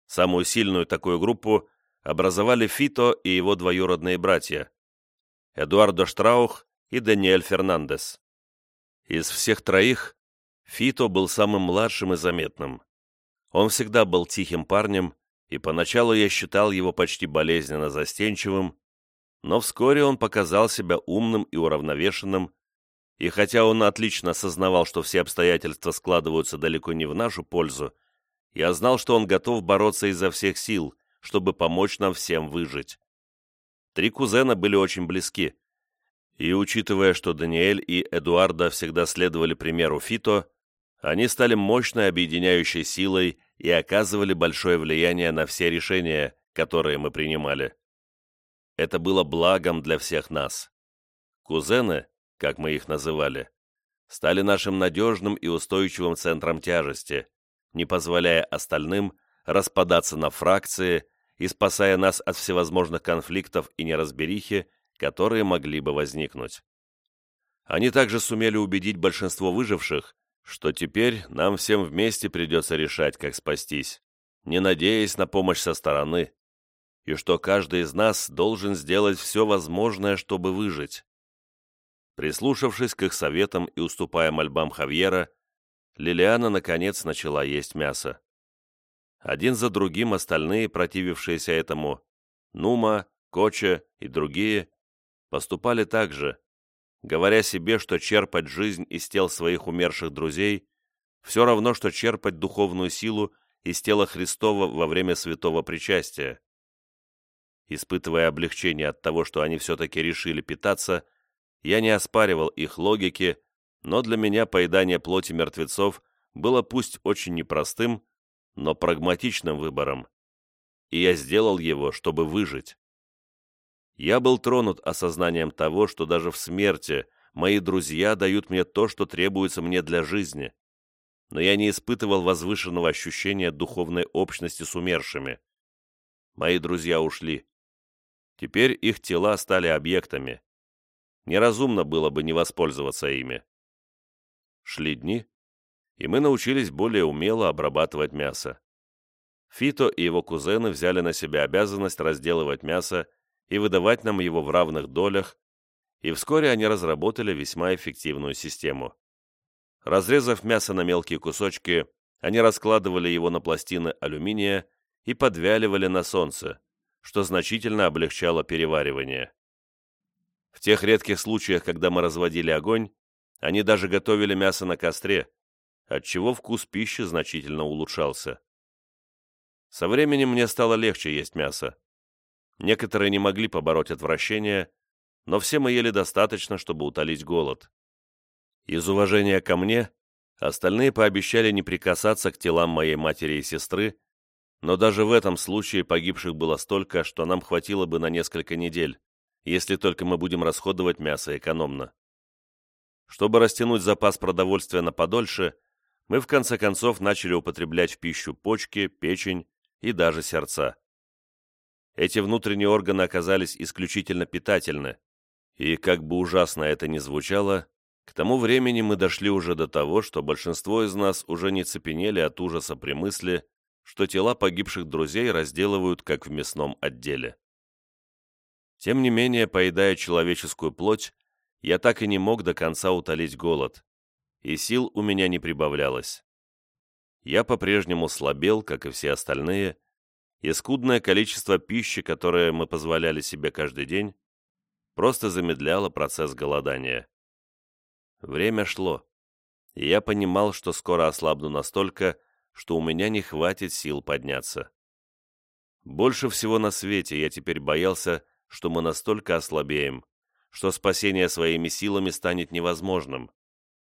Самую сильную такую группу образовали Фито и его двоюродные братья – Эдуардо Штраух и Даниэль Фернандес. Из всех троих Фито был самым младшим и заметным. Он всегда был тихим парнем, и поначалу я считал его почти болезненно застенчивым, но вскоре он показал себя умным и уравновешенным, и хотя он отлично осознавал, что все обстоятельства складываются далеко не в нашу пользу, я знал, что он готов бороться изо всех сил, чтобы помочь нам всем выжить. Три кузена были очень близки, и учитывая, что Даниэль и Эдуарда всегда следовали примеру Фито, они стали мощной объединяющей силой и оказывали большое влияние на все решения, которые мы принимали. Это было благом для всех нас. Кузены, как мы их называли, стали нашим надежным и устойчивым центром тяжести, не позволяя остальным распадаться на фракции и спасая нас от всевозможных конфликтов и неразберихи, которые могли бы возникнуть. Они также сумели убедить большинство выживших, что теперь нам всем вместе придется решать, как спастись, не надеясь на помощь со стороны, и что каждый из нас должен сделать все возможное, чтобы выжить. Прислушавшись к их советам и уступая мольбам Хавьера, Лилиана, наконец, начала есть мясо. Один за другим остальные, противившиеся этому, Нума, Коча и другие, поступали так же, говоря себе, что черпать жизнь из тел своих умерших друзей все равно, что черпать духовную силу из тела Христова во время святого причастия. Испытывая облегчение от того, что они все-таки решили питаться, я не оспаривал их логики но для меня поедание плоти мертвецов было пусть очень непростым, но прагматичным выбором, и я сделал его, чтобы выжить. Я был тронут осознанием того, что даже в смерти мои друзья дают мне то, что требуется мне для жизни, но я не испытывал возвышенного ощущения духовной общности с умершими. Мои друзья ушли. Теперь их тела стали объектами. Неразумно было бы не воспользоваться ими. Шли дни, и мы научились более умело обрабатывать мясо. Фито и его кузены взяли на себя обязанность разделывать мясо и выдавать нам его в равных долях, и вскоре они разработали весьма эффективную систему. Разрезав мясо на мелкие кусочки, они раскладывали его на пластины алюминия и подвяливали на солнце, что значительно облегчало переваривание. В тех редких случаях, когда мы разводили огонь, они даже готовили мясо на костре, отчего вкус пищи значительно улучшался. Со временем мне стало легче есть мясо. Некоторые не могли побороть отвращение, но все мы ели достаточно, чтобы утолить голод. Из уважения ко мне остальные пообещали не прикасаться к телам моей матери и сестры, но даже в этом случае погибших было столько, что нам хватило бы на несколько недель, если только мы будем расходовать мясо экономно. Чтобы растянуть запас продовольствия на подольше, мы в конце концов начали употреблять в пищу почки, печень и даже сердца. Эти внутренние органы оказались исключительно питательны, и, как бы ужасно это ни звучало, к тому времени мы дошли уже до того, что большинство из нас уже не цепенели от ужаса при мысли, что тела погибших друзей разделывают, как в мясном отделе. Тем не менее, поедая человеческую плоть, я так и не мог до конца утолить голод, и сил у меня не прибавлялось. Я по-прежнему слабел, как и все остальные, и скудное количество пищи, которое мы позволяли себе каждый день, просто замедляло процесс голодания. Время шло, и я понимал, что скоро ослабну настолько, что у меня не хватит сил подняться. Больше всего на свете я теперь боялся, что мы настолько ослабеем, что спасение своими силами станет невозможным,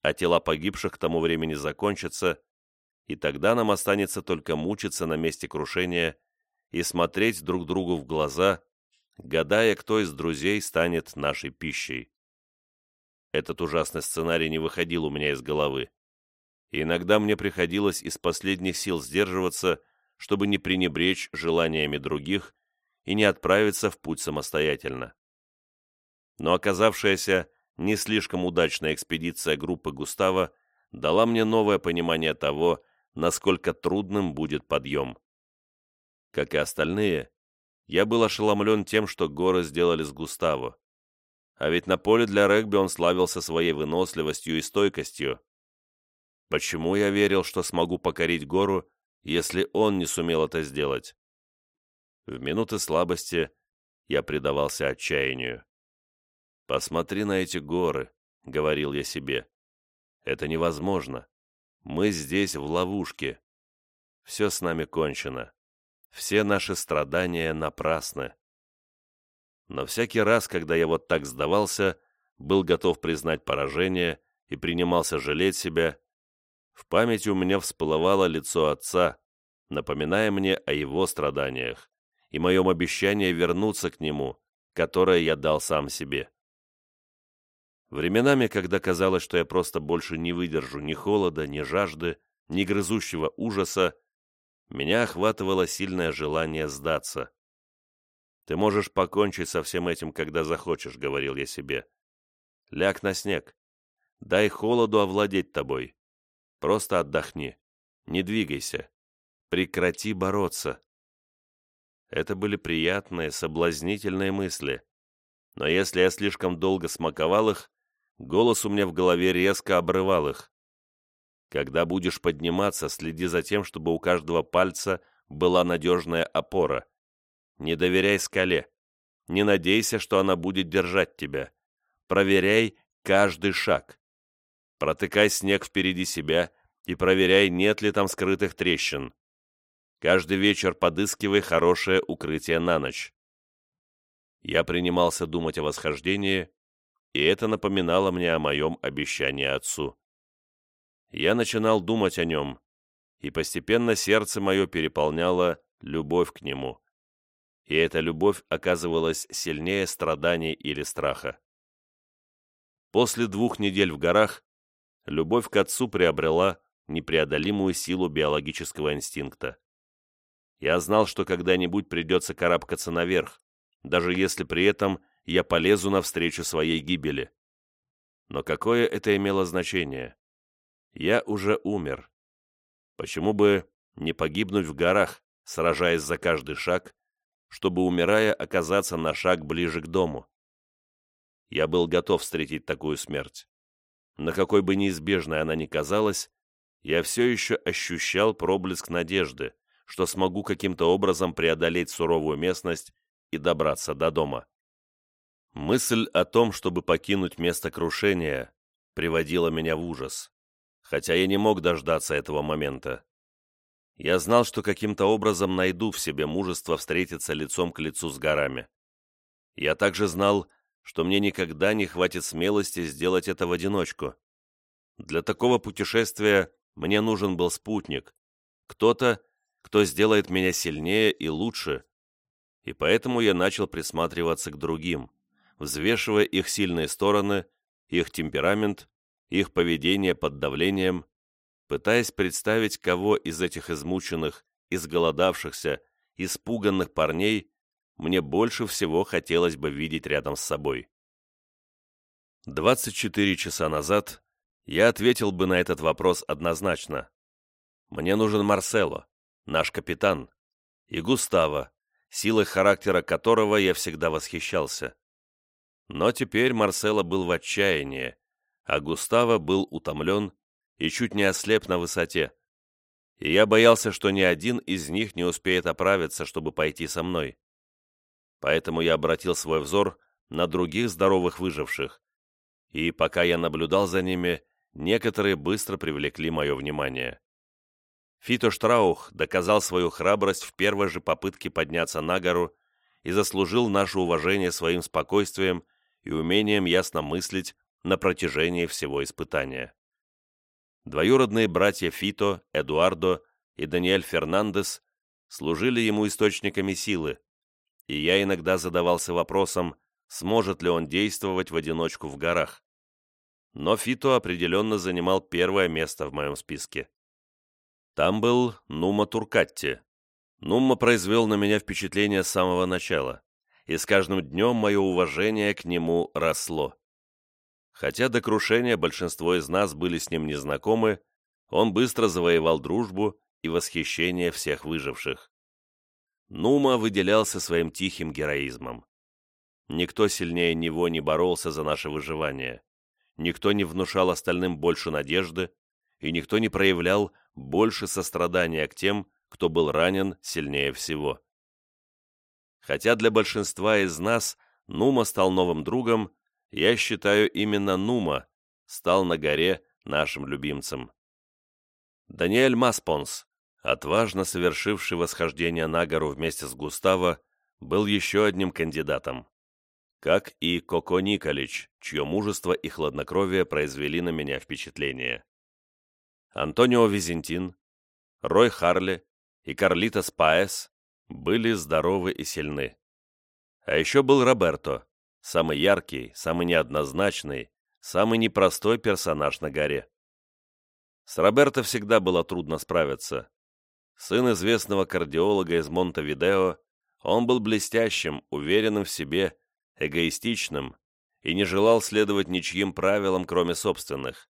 а тела погибших к тому времени закончатся, и тогда нам останется только мучиться на месте крушения и смотреть друг другу в глаза, гадая, кто из друзей станет нашей пищей. Этот ужасный сценарий не выходил у меня из головы. Иногда мне приходилось из последних сил сдерживаться, чтобы не пренебречь желаниями других и не отправиться в путь самостоятельно. Но оказавшаяся не слишком удачная экспедиция группы Густава дала мне новое понимание того, насколько трудным будет подъем. Как и остальные, я был ошеломлен тем, что горы сделали с Густаво. А ведь на поле для регби он славился своей выносливостью и стойкостью. Почему я верил, что смогу покорить гору, если он не сумел это сделать? В минуты слабости я предавался отчаянию. «Посмотри на эти горы», — говорил я себе. «Это невозможно. Мы здесь в ловушке. Все с нами кончено. Все наши страдания напрасны». Но всякий раз, когда я вот так сдавался, был готов признать поражение и принимался жалеть себя, в памяти у меня всплывало лицо отца, напоминая мне о его страданиях и моем обещании вернуться к нему, которое я дал сам себе. Временами, когда казалось, что я просто больше не выдержу ни холода, ни жажды, ни грызущего ужаса, меня охватывало сильное желание сдаться. «Ты можешь покончить со всем этим, когда захочешь», — говорил я себе. «Ляг на снег. Дай холоду овладеть тобой. Просто отдохни. Не двигайся. Прекрати бороться». Это были приятные, соблазнительные мысли. Но если я слишком долго смаковал их, Голос у меня в голове резко обрывал их. Когда будешь подниматься, следи за тем, чтобы у каждого пальца была надежная опора. Не доверяй скале. Не надейся, что она будет держать тебя. Проверяй каждый шаг. Протыкай снег впереди себя и проверяй, нет ли там скрытых трещин. Каждый вечер подыскивай хорошее укрытие на ночь. Я принимался думать о восхождении, и это напоминало мне о моем обещании отцу. Я начинал думать о нем, и постепенно сердце мое переполняло любовь к нему. И эта любовь оказывалась сильнее страданий или страха. После двух недель в горах любовь к отцу приобрела непреодолимую силу биологического инстинкта. Я знал, что когда-нибудь придется карабкаться наверх, даже если при этом я полезу навстречу своей гибели. Но какое это имело значение? Я уже умер. Почему бы не погибнуть в горах, сражаясь за каждый шаг, чтобы, умирая, оказаться на шаг ближе к дому? Я был готов встретить такую смерть. На какой бы неизбежной она ни казалась, я все еще ощущал проблеск надежды, что смогу каким-то образом преодолеть суровую местность и добраться до дома. Мысль о том, чтобы покинуть место крушения, приводила меня в ужас, хотя я не мог дождаться этого момента. Я знал, что каким-то образом найду в себе мужество встретиться лицом к лицу с горами. Я также знал, что мне никогда не хватит смелости сделать это в одиночку. Для такого путешествия мне нужен был спутник, кто-то, кто сделает меня сильнее и лучше, и поэтому я начал присматриваться к другим взвешивая их сильные стороны, их темперамент, их поведение под давлением, пытаясь представить, кого из этих измученных, изголодавшихся, испуганных парней мне больше всего хотелось бы видеть рядом с собой. 24 часа назад я ответил бы на этот вопрос однозначно. Мне нужен Марсело, наш капитан, и Густаво, силой характера которого я всегда восхищался. Но теперь Марсело был в отчаянии, а Густаво был утомлен и чуть не ослеп на высоте. И я боялся, что ни один из них не успеет оправиться, чтобы пойти со мной. Поэтому я обратил свой взор на других здоровых выживших, и пока я наблюдал за ними, некоторые быстро привлекли мое внимание. Фито Штраух доказал свою храбрость в первой же попытке подняться на гору и заслужил наше уважение своим спокойствием и умением ясно мыслить на протяжении всего испытания. Двоюродные братья Фито, Эдуардо и Даниэль Фернандес служили ему источниками силы, и я иногда задавался вопросом, сможет ли он действовать в одиночку в горах. Но Фито определенно занимал первое место в моем списке. Там был Нума Туркатти. Нума произвел на меня впечатление с самого начала, и с каждым днем мое уважение к нему росло. Хотя до крушения большинство из нас были с ним незнакомы, он быстро завоевал дружбу и восхищение всех выживших. Нума выделялся своим тихим героизмом. Никто сильнее него не боролся за наше выживание. Никто не внушал остальным больше надежды, и никто не проявлял больше сострадания к тем, кто был ранен сильнее всего. Хотя для большинства из нас Нума стал новым другом, я считаю, именно Нума стал на горе нашим любимцем. Даниэль Маспонс, отважно совершивший восхождение на гору вместе с Густаво, был еще одним кандидатом как и Коко Николич, чье мужество и хладнокровие произвели на меня впечатление. Антонио Визентин, Рой Харли и Карлита Спаес были здоровы и сильны. А еще был Роберто, самый яркий, самый неоднозначный, самый непростой персонаж на горе. С Роберто всегда было трудно справиться. Сын известного кардиолога из Монтевидео, он был блестящим, уверенным в себе эгоистичным и не желал следовать ничьим правилам, кроме собственных.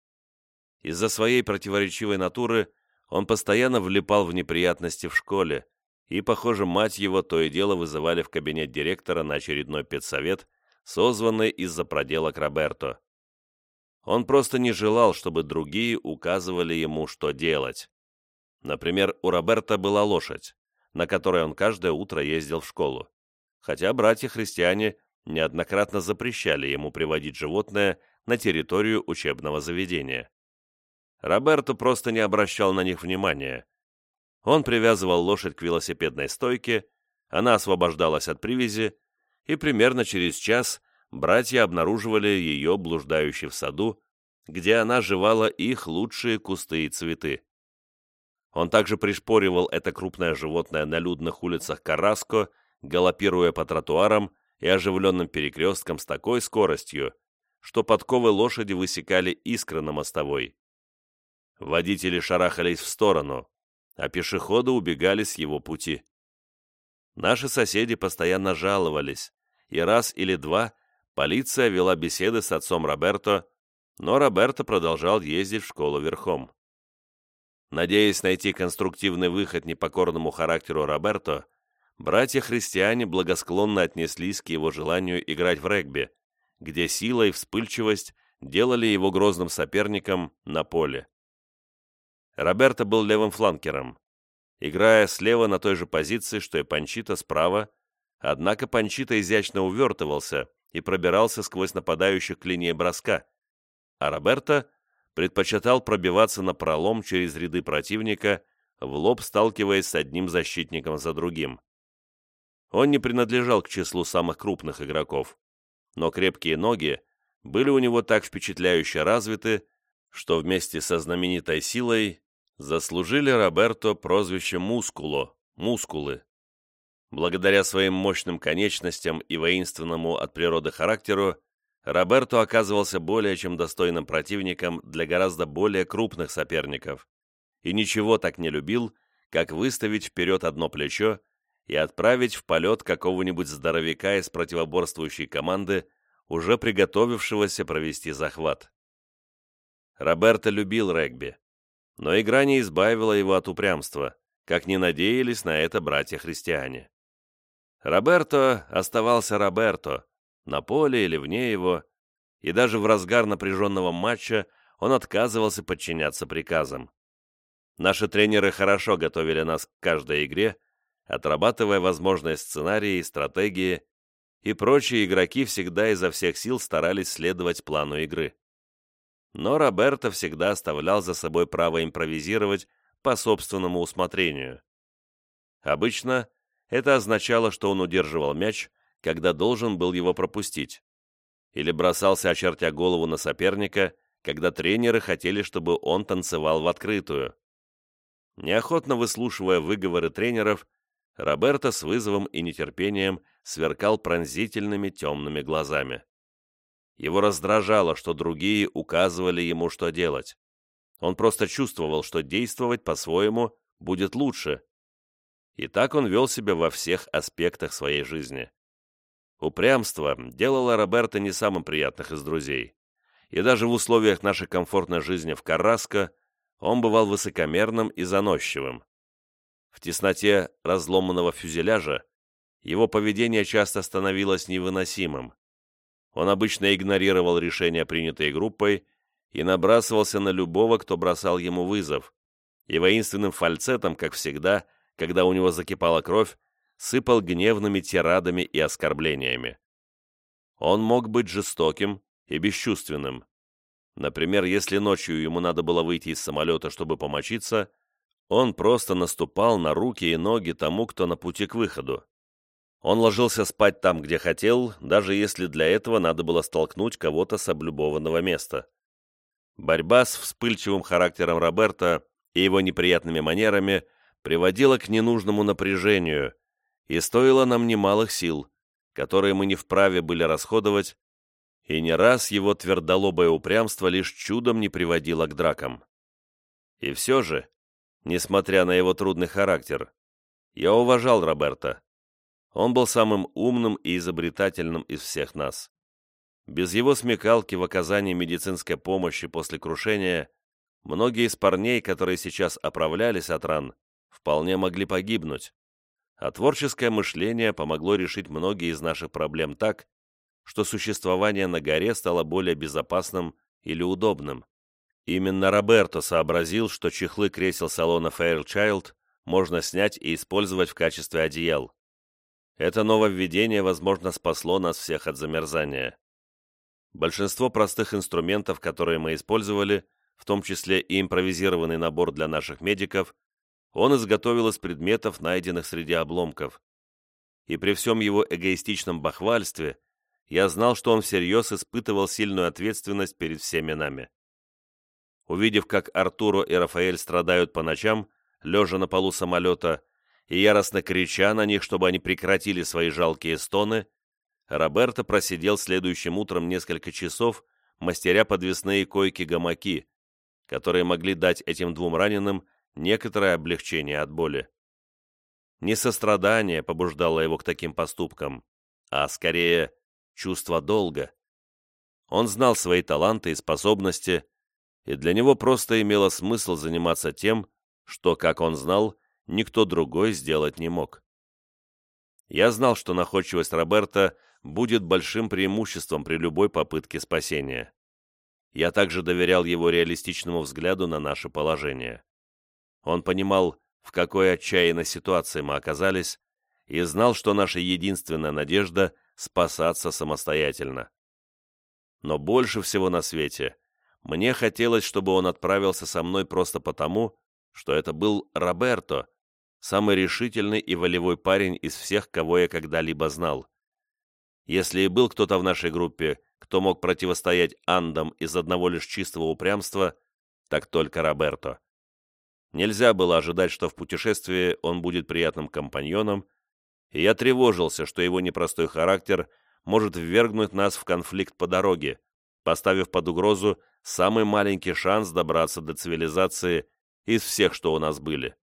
Из-за своей противоречивой натуры он постоянно влипал в неприятности в школе, и, похоже, мать его то и дело вызывали в кабинет директора на очередной педсовет, созванный из-за проделок Роберто. Он просто не желал, чтобы другие указывали ему, что делать. Например, у Роберта была лошадь, на которой он каждое утро ездил в школу, хотя братья-христиане неоднократно запрещали ему приводить животное на территорию учебного заведения. Роберто просто не обращал на них внимания. Он привязывал лошадь к велосипедной стойке, она освобождалась от привязи, и примерно через час братья обнаруживали ее блуждающей в саду, где она жевала их лучшие кусты и цветы. Он также пришпоривал это крупное животное на людных улицах Караско, галопируя по тротуарам и оживленным перекрестком с такой скоростью, что подковы лошади высекали искры на мостовой. Водители шарахались в сторону, а пешеходы убегали с его пути. Наши соседи постоянно жаловались, и раз или два полиция вела беседы с отцом Роберто, но Роберто продолжал ездить в школу верхом. Надеясь найти конструктивный выход непокорному характеру Роберто, братья-христиане благосклонно отнеслись к его желанию играть в регби, где сила и вспыльчивость делали его грозным соперником на поле. Роберто был левым фланкером, играя слева на той же позиции, что и Панчита справа, однако Панчита изящно увертывался и пробирался сквозь нападающих к линии броска, а Роберто предпочитал пробиваться на пролом через ряды противника, в лоб сталкиваясь с одним защитником за другим. Он не принадлежал к числу самых крупных игроков, но крепкие ноги были у него так впечатляюще развиты, что вместе со знаменитой силой заслужили Роберто прозвище «Мускуло» – «Мускулы». Благодаря своим мощным конечностям и воинственному от природы характеру, Роберто оказывался более чем достойным противником для гораздо более крупных соперников, и ничего так не любил, как выставить вперед одно плечо и отправить в полет какого-нибудь здоровяка из противоборствующей команды, уже приготовившегося провести захват. Роберто любил регби, но игра не избавила его от упрямства, как не надеялись на это братья-христиане. Роберто оставался Роберто, на поле или вне его, и даже в разгар напряженного матча он отказывался подчиняться приказам. Наши тренеры хорошо готовили нас к каждой игре, отрабатывая возможные сценарии и стратегии, и прочие игроки всегда изо всех сил старались следовать плану игры. Но Роберто всегда оставлял за собой право импровизировать по собственному усмотрению. Обычно это означало, что он удерживал мяч, когда должен был его пропустить, или бросался, очертя голову на соперника, когда тренеры хотели, чтобы он танцевал в открытую. Неохотно выслушивая выговоры тренеров, Роберто с вызовом и нетерпением сверкал пронзительными темными глазами. Его раздражало, что другие указывали ему, что делать. Он просто чувствовал, что действовать по-своему будет лучше. И так он вел себя во всех аспектах своей жизни. Упрямство делало Роберта не самым приятных из друзей. И даже в условиях нашей комфортной жизни в Карраско он бывал высокомерным и заносчивым. В тесноте разломанного фюзеляжа его поведение часто становилось невыносимым. Он обычно игнорировал решения, принятые группой, и набрасывался на любого, кто бросал ему вызов, и воинственным фальцетом, как всегда, когда у него закипала кровь, сыпал гневными тирадами и оскорблениями. Он мог быть жестоким и бесчувственным. Например, если ночью ему надо было выйти из самолета, чтобы помочиться, он просто наступал на руки и ноги тому, кто на пути к выходу. Он ложился спать там, где хотел, даже если для этого надо было столкнуть кого-то с облюбованного места. Борьба с вспыльчивым характером Роберта и его неприятными манерами приводила к ненужному напряжению и стоила нам немалых сил, которые мы не вправе были расходовать, и не раз его твердолобое упрямство лишь чудом не приводило к дракам. И все же, несмотря на его трудный характер, я уважал Роберта. Он был самым умным и изобретательным из всех нас. Без его смекалки в оказании медицинской помощи после крушения многие из парней, которые сейчас оправлялись от ран, вполне могли погибнуть. А творческое мышление помогло решить многие из наших проблем так, что существование на горе стало более безопасным или удобным. Именно Роберто сообразил, что чехлы кресел салона Fairchild можно снять и использовать в качестве одеял. Это нововведение, возможно, спасло нас всех от замерзания. Большинство простых инструментов, которые мы использовали, в том числе и импровизированный набор для наших медиков, он изготовил из предметов, найденных среди обломков. И при всем его эгоистичном бахвальстве, я знал, что он всерьез испытывал сильную ответственность перед всеми нами. Увидев, как Артуро и Рафаэль страдают по ночам, лежа на полу самолета, и яростно крича на них, чтобы они прекратили свои жалкие стоны, Роберто просидел следующим утром несколько часов, мастеря подвесные койки-гамаки, которые могли дать этим двум раненым некоторое облегчение от боли. Не сострадание побуждало его к таким поступкам, а скорее чувство долга. Он знал свои таланты и способности, и для него просто имело смысл заниматься тем, что, как он знал, никто другой сделать не мог. Я знал, что находчивость Роберта будет большим преимуществом при любой попытке спасения. Я также доверял его реалистичному взгляду на наше положение. Он понимал, в какой отчаянной ситуации мы оказались, и знал, что наша единственная надежда — спасаться самостоятельно. Но больше всего на свете мне хотелось, чтобы он отправился со мной просто потому, что это был Роберто, самый решительный и волевой парень из всех, кого я когда-либо знал. Если и был кто-то в нашей группе, кто мог противостоять Андам из одного лишь чистого упрямства, так только Роберто. Нельзя было ожидать, что в путешествии он будет приятным компаньоном, и я тревожился, что его непростой характер может ввергнуть нас в конфликт по дороге, поставив под угрозу самый маленький шанс добраться до цивилизации из всех, что у нас были.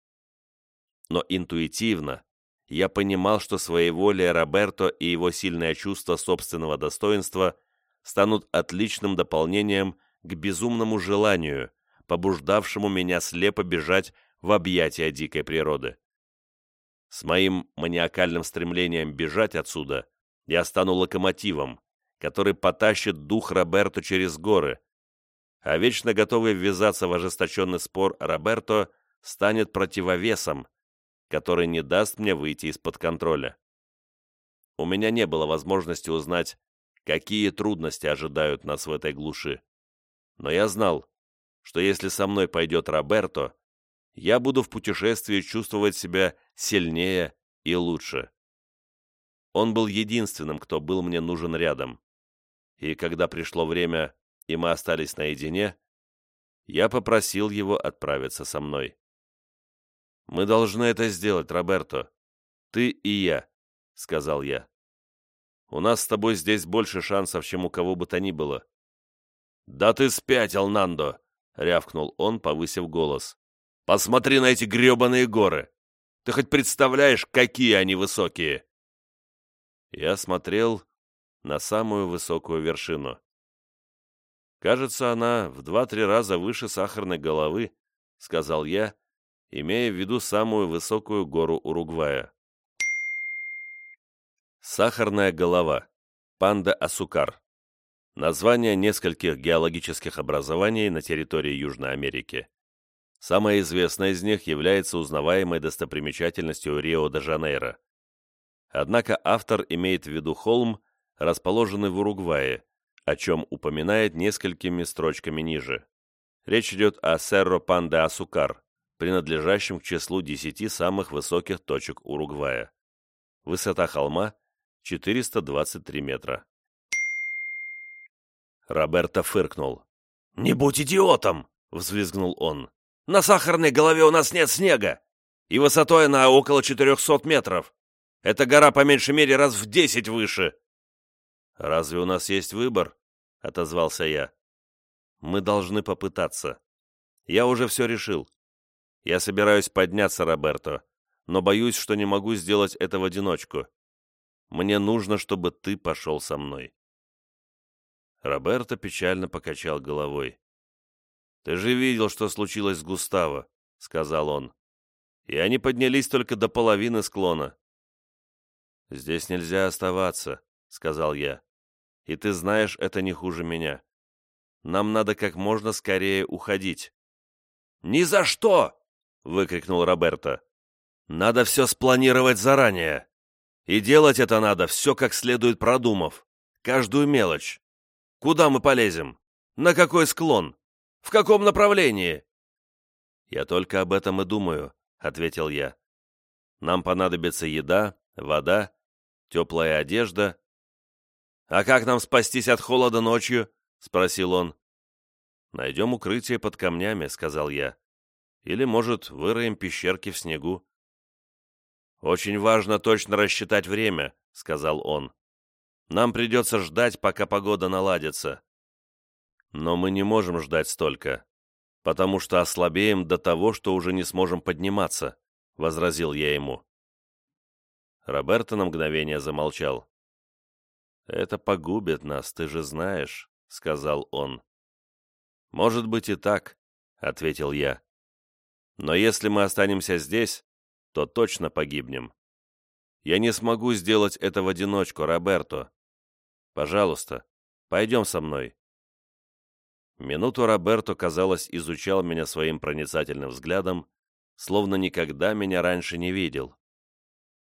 Но интуитивно я понимал, что своеволие Роберто и его сильное чувство собственного достоинства станут отличным дополнением к безумному желанию, побуждавшему меня слепо бежать в объятия дикой природы. С моим маниакальным стремлением бежать отсюда я стану локомотивом, который потащит дух Роберто через горы, а вечно готовый ввязаться в ожесточенный спор Роберто станет противовесом, который не даст мне выйти из-под контроля. У меня не было возможности узнать, какие трудности ожидают нас в этой глуши. Но я знал, что если со мной пойдет Роберто, я буду в путешествии чувствовать себя сильнее и лучше. Он был единственным, кто был мне нужен рядом. И когда пришло время, и мы остались наедине, я попросил его отправиться со мной. «Мы должны это сделать, Роберто. Ты и я», — сказал я. «У нас с тобой здесь больше шансов, чем у кого бы то ни было». «Да ты спятил, Нандо!» — рявкнул он, повысив голос. «Посмотри на эти гребаные горы! Ты хоть представляешь, какие они высокие?» Я смотрел на самую высокую вершину. «Кажется, она в два-три раза выше сахарной головы», — сказал я, имея в виду самую высокую гору Уругвая. Сахарная голова. Панда Асукар. Название нескольких геологических образований на территории Южной Америки. Самое известное из них является узнаваемой достопримечательностью Рио-де-Жанейро. Однако автор имеет в виду холм, расположенный в Уругвае, о чем упоминает несколькими строчками ниже. Речь идет о Серро Панде Асукар, принадлежащем к числу 10 самых высоких точек Уругвая. Высота холма – 423 метра. Роберто фыркнул. «Не будь идиотом!» — взвизгнул он. «На сахарной голове у нас нет снега, и высотой она около 400 метров. Эта гора по меньшей мере раз в десять выше». «Разве у нас есть выбор?» — отозвался я. «Мы должны попытаться. Я уже все решил. Я собираюсь подняться, Роберто, но боюсь, что не могу сделать это в одиночку. Мне нужно, чтобы ты пошел со мной». Роберто печально покачал головой. «Ты же видел, что случилось с Густаво», — сказал он. «И они поднялись только до половины склона». «Здесь нельзя оставаться», — сказал я. «И ты знаешь, это не хуже меня. Нам надо как можно скорее уходить». «Ни за что!» Выкрикнул Роберто. «Надо все спланировать заранее. И делать это надо, все как следует продумав. Каждую мелочь. Куда мы полезем? На какой склон? В каком направлении?» «Я только об этом и думаю», — ответил я. «Нам понадобится еда, вода, теплая одежда». «А как нам спастись от холода ночью?» — спросил он. «Найдем укрытие под камнями», — сказал я. Или, может, выроем пещерки в снегу. «Очень важно точно рассчитать время», — сказал он. «Нам придется ждать, пока погода наладится». «Но мы не можем ждать столько, потому что ослабеем до того, что уже не сможем подниматься», — возразил я ему. Роберто на мгновение замолчал. «Это погубит нас, ты же знаешь», — сказал он. «Может быть и так», — ответил я. Но если мы останемся здесь, то точно погибнем. Я не смогу сделать это в одиночку, Роберто. Пожалуйста, пойдем со мной». Минуту Роберто, казалось, изучал меня своим проницательным взглядом, словно никогда меня раньше не видел.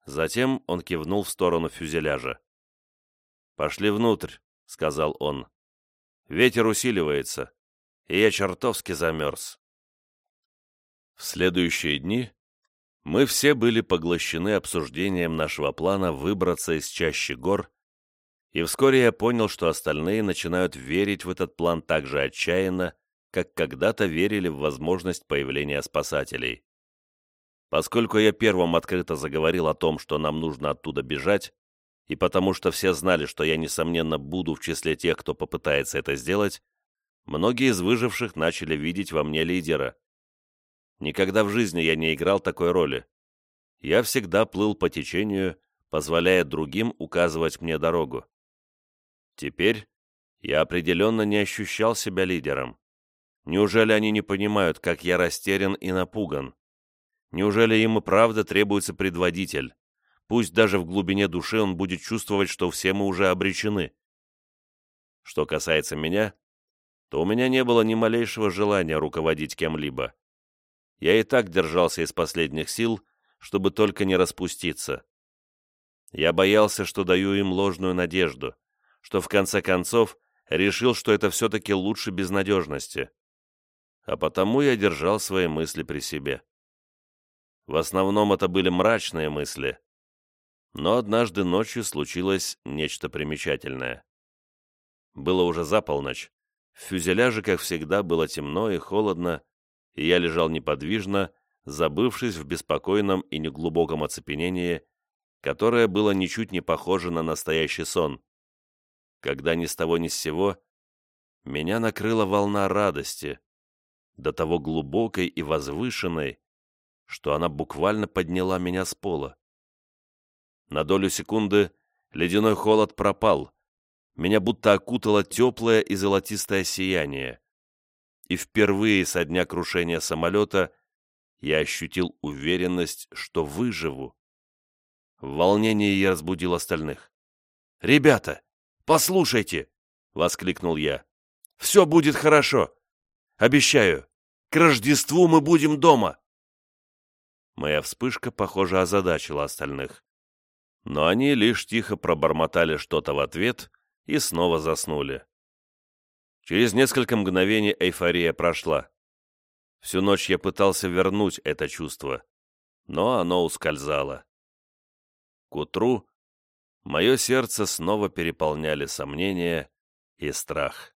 Затем он кивнул в сторону фюзеляжа. «Пошли внутрь», — сказал он. «Ветер усиливается, и я чертовски замерз». В следующие дни мы все были поглощены обсуждением нашего плана выбраться из чащи гор, и вскоре я понял, что остальные начинают верить в этот план так же отчаянно, как когда-то верили в возможность появления спасателей. Поскольку я первым открыто заговорил о том, что нам нужно оттуда бежать, и потому что все знали, что я, несомненно, буду в числе тех, кто попытается это сделать, многие из выживших начали видеть во мне лидера. Никогда в жизни я не играл такой роли. Я всегда плыл по течению, позволяя другим указывать мне дорогу. Теперь я определенно не ощущал себя лидером. Неужели они не понимают, как я растерян и напуган? Неужели им и правда требуется предводитель? Пусть даже в глубине души он будет чувствовать, что все мы уже обречены. Что касается меня, то у меня не было ни малейшего желания руководить кем-либо. Я и так держался из последних сил, чтобы только не распуститься. Я боялся, что даю им ложную надежду, что в конце концов решил, что это все-таки лучше безнадежности а потому я держал свои мысли при себе. В основном это были мрачные мысли, но однажды ночью случилось нечто примечательное. Было уже за полночь, в фюзеляже, как всегда, было темно и холодно, и я лежал неподвижно, забывшись в беспокойном и неглубоком оцепенении, которое было ничуть не похоже на настоящий сон. Когда ни с того ни с сего меня накрыла волна радости, до того глубокой и возвышенной, что она буквально подняла меня с пола. На долю секунды ледяной холод пропал, меня будто окутало теплое и золотистое сияние. И впервые со дня крушения самолета я ощутил уверенность, что выживу. В волнении я разбудил остальных. «Ребята, послушайте!» — воскликнул я. «Все будет хорошо! Обещаю, к Рождеству мы будем дома!» Моя вспышка, похоже, озадачила остальных. Но они лишь тихо пробормотали что-то в ответ и снова заснули. Через несколько мгновений эйфория прошла. Всю ночь я пытался вернуть это чувство, но оно ускользало. К утру мое сердце снова переполняли сомнения и страх.